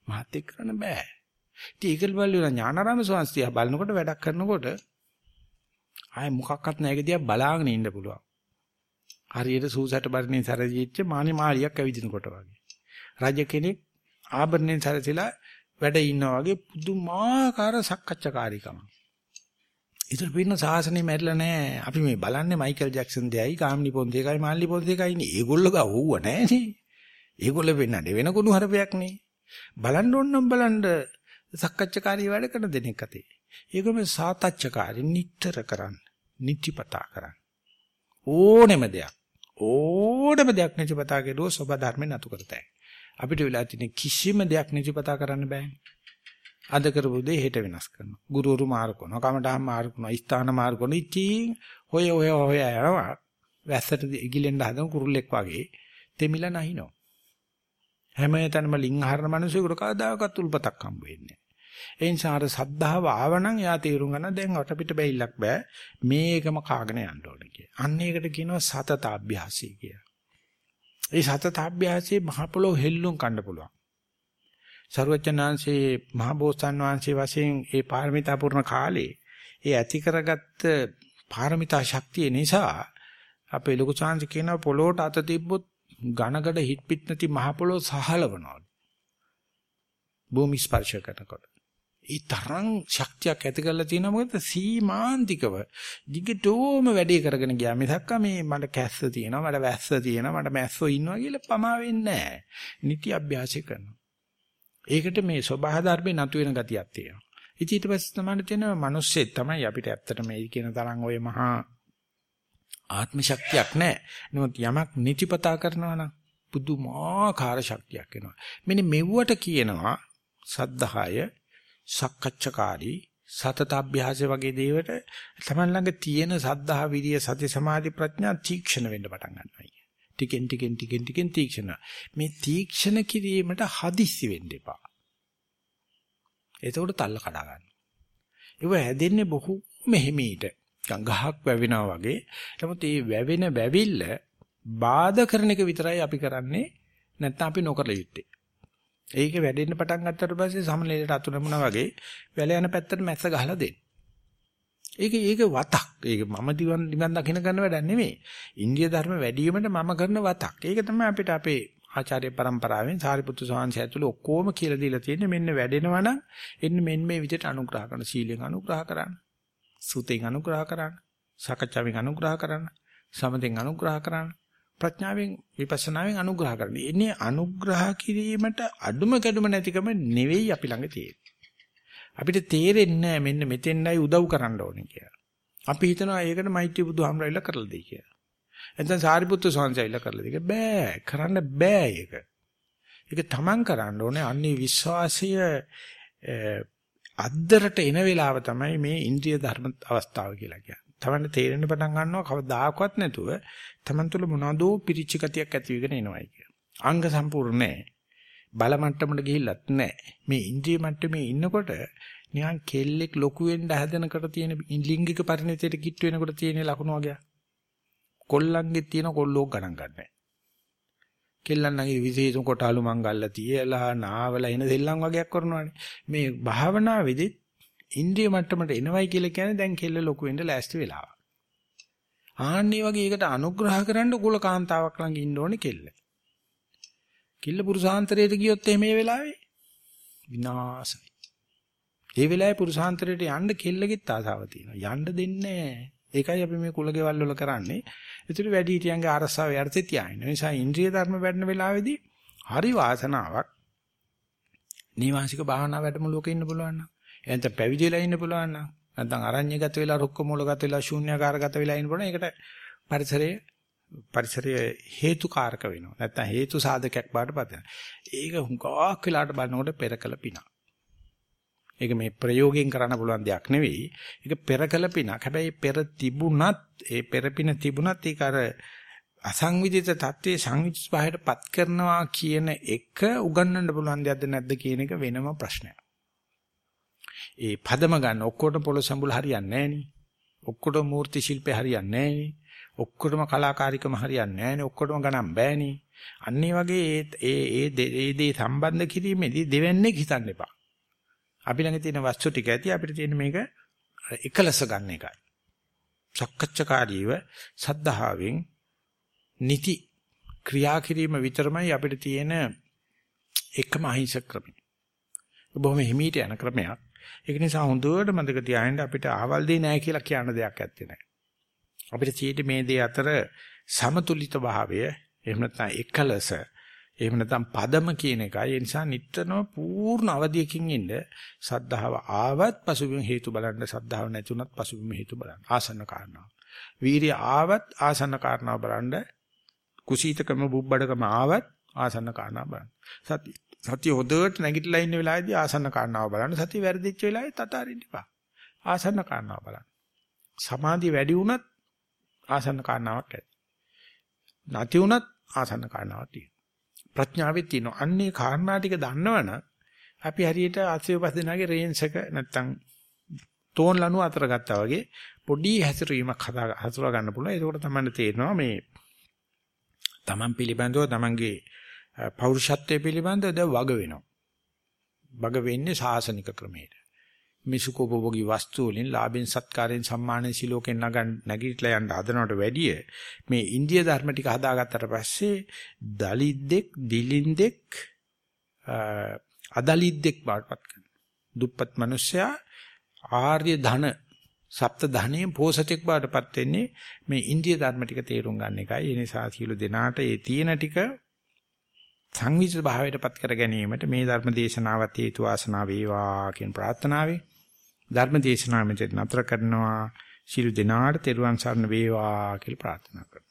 මහත් එක් කරන්න බෑ. ඉතින් ඒකල් බලලා ඥානාරාම ස්වාමීන් බලනකොට වැඩක් කරනකොට ආයේ මොකක්වත් නැහැ දිහා බලාගෙන ඉන්න පුළුවන්. හරියට සූසට බරණින් සැරදීච්ච මානි මාලියක් ඇවිදිනකොට වගේ. රජ කෙනෙක් ආභරණයෙන් සැරසිලා වැඩ ඉන්නා වගේ පුදුමාකාර සක්කච්ඡාකාරීකම. ඉතින් පින්න සාසනෙ මැරිලා නැහැ. අපි මේ බලන්නේ මයිකල් ජැක්සන් දෙයයි, කාම්නි පොන්දේකයි, මාල්ලි පොන්දේකයි නේ. ඒගොල්ලෝ ගා වුව නැහනේ. ඒගොල්ලෝ වෙන්නන්නේ වෙන කුණු හරපයක් නේ. බලන්න ඕන නම් බලන්න සක්කච්ඡාකාරී වැඩ කරන දෙනෙක් අතේ. ඒකම සාතච්ඡාකාරී නිට්ටර කරන්න. නිත්‍යපතා කරන්න. ඕනෙම දෙයක්. ඕනෙම දෙයක් නිත්‍යපතා කෙරුවොත් සබ ධර්මෙන් අතු කරතයි. අපිට වෙලා තියෙන කිසිම දෙයක් නිතිපතා කරන්න බෑනේ. අද කරපු දේ හෙට වෙනස් කරනවා. ගුරුවරු මාරු කරනවා, කමඩහම් මාරු කරනවා, ස්ථාන මාරු කරනවා. ඉතින් හොය හොය හොය යනවා. වැස්සට ඉගිලෙන්න හදන කුරුල්ලෙක් වගේ තෙමිලා නැහිනවා. හැම තැනම ලිං හරන මිනිසෙකුට කවදාකවත් උල්පතක් හම්බ වෙන්නේ නැහැ. ඒ නිසා අර සද්ධාව ආවනම් යා තීරුම් ගන්න දැන් වටපිට බැයිලක් බෑ. මේකම කාගෙන යන්න ඕනේ කිය. අන්න ඒකට කියනවා සතත අභ්‍යාසය කියලා. ඒ සතතාභ්‍යාසයේ මහ පොළොව හෙල්ලුම් කන්න පුළුවන්. සරුවචනාංශයේ මහ බෝසත්න් වහන්සේ වශයෙන් ඒ පාරමිතා පුරන කාලේ ඒ ඇති කරගත්ත පාරමිතා ශක්තිය නිසා අපේ ලොකු chance කියන පොළොවට අත තිබ්බොත් ඝනගඩ හිට පිට නැති මහ පොළොව සහලවනවා. භූමි ස්පර්ශ කරනකොට. ඒ තරම් ශක්තියක් ඇති කරලා තියෙනවා මොකද සීමාන්තිකව දිගටම වැඩේ කරගෙන ගියා මිසක් මේ මට කැස්ස තියෙනවා මට වැස්ස තියෙනවා මට මැස්සෝ ඉන්නවා කියලා පමා වෙන්නේ නැහැ. නිති අභ්‍යාසය කරනවා. ඒකට මේ සබහා ධර්මේ නතු වෙන ගතියක් තියෙනවා. ඉතින් ඊට පස්සේ තමයි තියෙනවා මිනිස්සෙක් තමයි අපිට ඇත්තට මේ කියන තරම් ওই මහා ආත්ම ශක්තියක් නැහැ. නමුත් යමක් නිතිපතා කරනවා නම් පුදුමාකාර ශක්තියක් එනවා. මෙන්න මෙව්වට කියනවා සද්ධාය සක්කච්ඡකාරී සතත අභ්‍යාසය වගේ දේවට තමයි ළඟ තියෙන සද්ධා විරිය සති සමාධි ප්‍රඥා තීක්ෂණ වෙන්න පටන් ගන්නවා. ටිකෙන් ටිකෙන් ටිකෙන් ටිකෙන් තීක්ෂණ. මේ තීක්ෂණ කිරීමට හදිස්සි වෙන්න එපා. එතකොට තල්ල කඩා ගන්න. ඒව හැදෙන්නේ බොහෝම හිමීට. ගඟහක් වැවෙනවා වගේ. නමුත් මේ වැවෙන වැවිල්ල බාධා කරන එක විතරයි අපි කරන්නේ. නැත්නම් අපි නොකර යුත්තේ. ඒක වැඩෙන්න පටන් ගත්තට පස්සේ සමනලයට අතු නැමුණා වගේ වැල යන පැත්තට මැස්ස ගහලා දෙන්න. ඒක ඒක වතක්. ඒක මම දිවන් දිවන් දකින්න කරන වැඩක් නෙමෙයි. ඉන්දිය ධර්ම වැඩිවීමට මම කරන වතක්. ඒක තමයි අපිට අපේ ආචාර්ය પરම්පරාවෙන් සාරිපුත්තු සාංශය ඇතුළේ ඔක්කොම කියලා දීලා තියෙන්නේ මෙන්න වැඩෙනවා නම් එන්න මෙන්න මේ විදිහට අනුග්‍රහ කරන සීලෙන් අනුග්‍රහ කරන්න. සුතෙන් අනුග්‍රහ කරන්න. සකච්ඡාවෙන් අනුග්‍රහ කරන්න. සමතෙන් අනුග්‍රහ කරන්න. ප්‍රඥාවෙන් විපස්සනාවෙන් අනුග්‍රහ කරන්නේ. එන්නේ අනුග්‍රහ කිරීමට අඩුම කැඩුම නැතිකම නෙවෙයි අපි ළඟ තියෙන්නේ. අපිට තේරෙන්නේ මෙන්න මෙතෙන්ඩයි උදව් කරන්න ඕනේ කියලා. අපි හිතනවා ඒකට මෛත්‍රී බුදුහාමරයිලා කරලා දෙයි කියලා. එතන සාරිපුත්තු සංසයයිලා කරලා දෙයි. බෑ කරන්න බෑ ඒක. ඒක තමන් කරන්න ඕනේ අන්නේ විශ්වාසය අද්දරට එන වෙලාව තමයි මේ ඉන්ද්‍රිය ධර්ම අවස්ථාව කියලා කියන්නේ. තමන්න තේරෙන්න පටන් ගන්නවා කවදාකවත් නැතුව තමන් තුළ මොනවදෝ පිරිච්ච ගතියක් ඇති වෙගෙන එනවායි කිය. අංග සම්පූර්ණ නැහැ. බල මට්ටමට ගිහිල්ලත් නැහැ. මේ ඉන්ද්‍රිය මට්ටමේ ඉන්නකොට නිකන් කෙල්ලෙක් ලොකු වෙන්න හැදෙනකොට තියෙන ලිංගික පරිණතයට කිට්ටු වෙනකොට තියෙන ලකුණු වගේ. කොල්ලන්ගේ තියෙන කොල්ලෝ ගණන් ගන්නෑ. කෙල්ලන්ගේ විශේෂ කොටාලු මංගල්ල තියලා නාවලා එන දෙල්ලන් වගේක් කරනවානේ. මේ භාවනාවේදී ඉන්ද්‍රිය මට්ටමට එනවයි කියලා කියන්නේ දැන් කෙල්ල ලොකු වෙන්න ලෑස්ති වෙලාව. ආන්නේ වගේ ඒකට අනුග්‍රහ කරන්න කුල කාන්තාවක් ළඟ ඉන්න ඕනේ කෙල්ල. කිල්ල පුරුෂාන්තරයට ගියොත් එහෙම මේ වෙලාවේ විනාශයි. ඒ වෙලාවේ පුරුෂාන්තරයට යන්න කෙල්ලගෙත් ආසාව තියෙනවා. යන්න දෙන්නේ ඒකයි අපි මේ කුලගෙවල් වල කරන්නේ. ඒතර වැඩි හිටියන්ගේ අරසාව යර්ථේ තියාගෙන. ඒ නිසා ඉන්ද්‍රිය ධර්ම වැඩන වෙලාවේදී හරි වාසනාවක්. නීවාසික භාවනා වැඩමුළුවක ඉන්න පුළුවන් නම් එහෙනම් පැවිදිලා ඉන්න පුළුවන් නම් නැත්නම් අරඤ්‍යගත වෙලා රුක්ක මූලගත වෙලා ශූන්‍යකාරගත වෙලා ඉන්න පුළුවන්. ඒකට පරිසරයේ පරිසරයේ හේතුකාරක වෙනවා. නැත්නම් හේතු සාධකයක් බාටපත් වෙනවා. ඒක හුඟක් වෙලාට බලනකොට පෙරකල පිනා. ඒක මේ ප්‍රයෝගයෙන් කරන්න පුළුවන් දෙයක් නෙවෙයි. ඒක පෙරකල පිනක්. හැබැයි පෙර තිබුණත් ඒ පෙරපින තිබුණත් ඒක අර අසංවිධිත தત્ත්වයේ සංවිධිත පහයටපත් කරනවා කියන එක උගන්වන්න පුළුවන් දෙයක්ද නැද්ද කියන එක වෙනම ප්‍රශ්නයක්. ඒ පදම ගන්න ඔක්කොටම පොළ සම්බුල හරියන්නේ නැහැ ඔක්කොටම මූර්ති ශිල්පේ හරියන්නේ නැහැ ඔක්කොටම කලාකාරිකම හරියන්නේ නැහැ ඔක්කොටම ගණන් බෑනේ. අන්න ඒ වගේ ඒ ඒ ඒ දේ සම්බන්ධ කිරීමේදී දෙවන්නේ හිතන්න එපා. අපි ළඟ තියෙන වස්තු ටික ඇති අපිට තියෙන මේක එකලස ගන්න එකයි. සක්කච්ඡකාරීව සද්ධාවෙන් නිති ක්‍රියා කිරීම විතරමයි අපිට තියෙන එකම අහිංසක ක්‍රමය. බොහොම හිමීට යන ක්‍රමයක්. ඒක නිසා හොඳට මතක තියාගන්න අපිට අහවල් දෙයක් නැහැ කියලා කියන දෙයක් ඇත්තේ නැහැ. අපිට තියෙන්නේ මේ දේ අතර සමතුලිත භාවය එහෙම නැත්නම් එකලස එහෙම නැත්නම් පදම කියන එකයි. ඒ නිසා නිට්ටනම පූර්ණ අවධියකින් ඉන්න සද්ධාව ආවත් පසුබිම හේතු බලන්න සද්ධාව නැතුණත් පසුබිම හේතු බලන්න. ආසන්න කාරණා වීරිය ආවත් ආසන්න කාරණා බලන්න. කුසීතකම බුබ්බඩකම ආවත් ආසන්න කාරණා බලන්න. සති සතිය හොදට නැගිටලා ඉන්න වෙලාවේදී ආසන්න කාරණාව බලන්න. සතිය වැරදිච්ච වෙලාවේ තතරින්න එපා. ආසන්න කාරණාව බලන්න. සමාධිය වැඩි වුණත් ආසන්න කාරණාවක් ඇති. නැති වුණත් ආසන්න කාරණාවක් තියෙනවා. ප්‍රඥාවෙත් තියෙනවා. අන්නේ කාරණා ටික දන්නවනම් අපි හරියට ආශ්‍රයපස් දෙනාගේ රේන්ජ් එක නැත්තම් තෝන් ලනු අතර ගත්තා වගේ පොඩි හැසිරීමක් හදා හසුරා ගන්න පුළුවන්. ඒකෝට තමයි තේරෙනවා මේ තමන් පිළිබඳව තමන්ගේ පෞරුෂත්වයේ පිළිබඳව ද වග වෙනවා. වග වෙන්නේ සාසනික ක්‍රමයට. මිසුකෝපභෝගී වස්තු වලින් ලාභෙන් සත්කාරයෙන් සම්මානෙන් සිලෝකෙන් නගන් නැගිටලා යන්න හදනවට වැඩිය මේ ඉන්දිය ධර්ම ටික හදාගත්තට පස්සේ දලිද්දෙක් දිලින්දෙක් අදලිද්දෙක් බාටපත් කරනවා. දුප්පත් මිනිස්සයා ආර්ය ධන සප්ත ධනෙන් පෝසතෙක් බාටපත් වෙන්නේ මේ ඉන්දිය ධර්ම ටික තේරුම් ගන්න එකයි. ඒ නිසා සියලු දෙනාට ඒ තියෙන ටික සංවිධිත භාවයටපත් කර ගැනීමට මේ ධර්ම දේශනාවත් හේතු වාසනා වේවා කියන ප්‍රාර්ථනාවයි ධර්ම දේශනාව මෙතන නතර කරනවා. ශිරු දිනාට තෙරුවන් සරණ වේවා කියලා ප්‍රාර්ථනා කරනවා.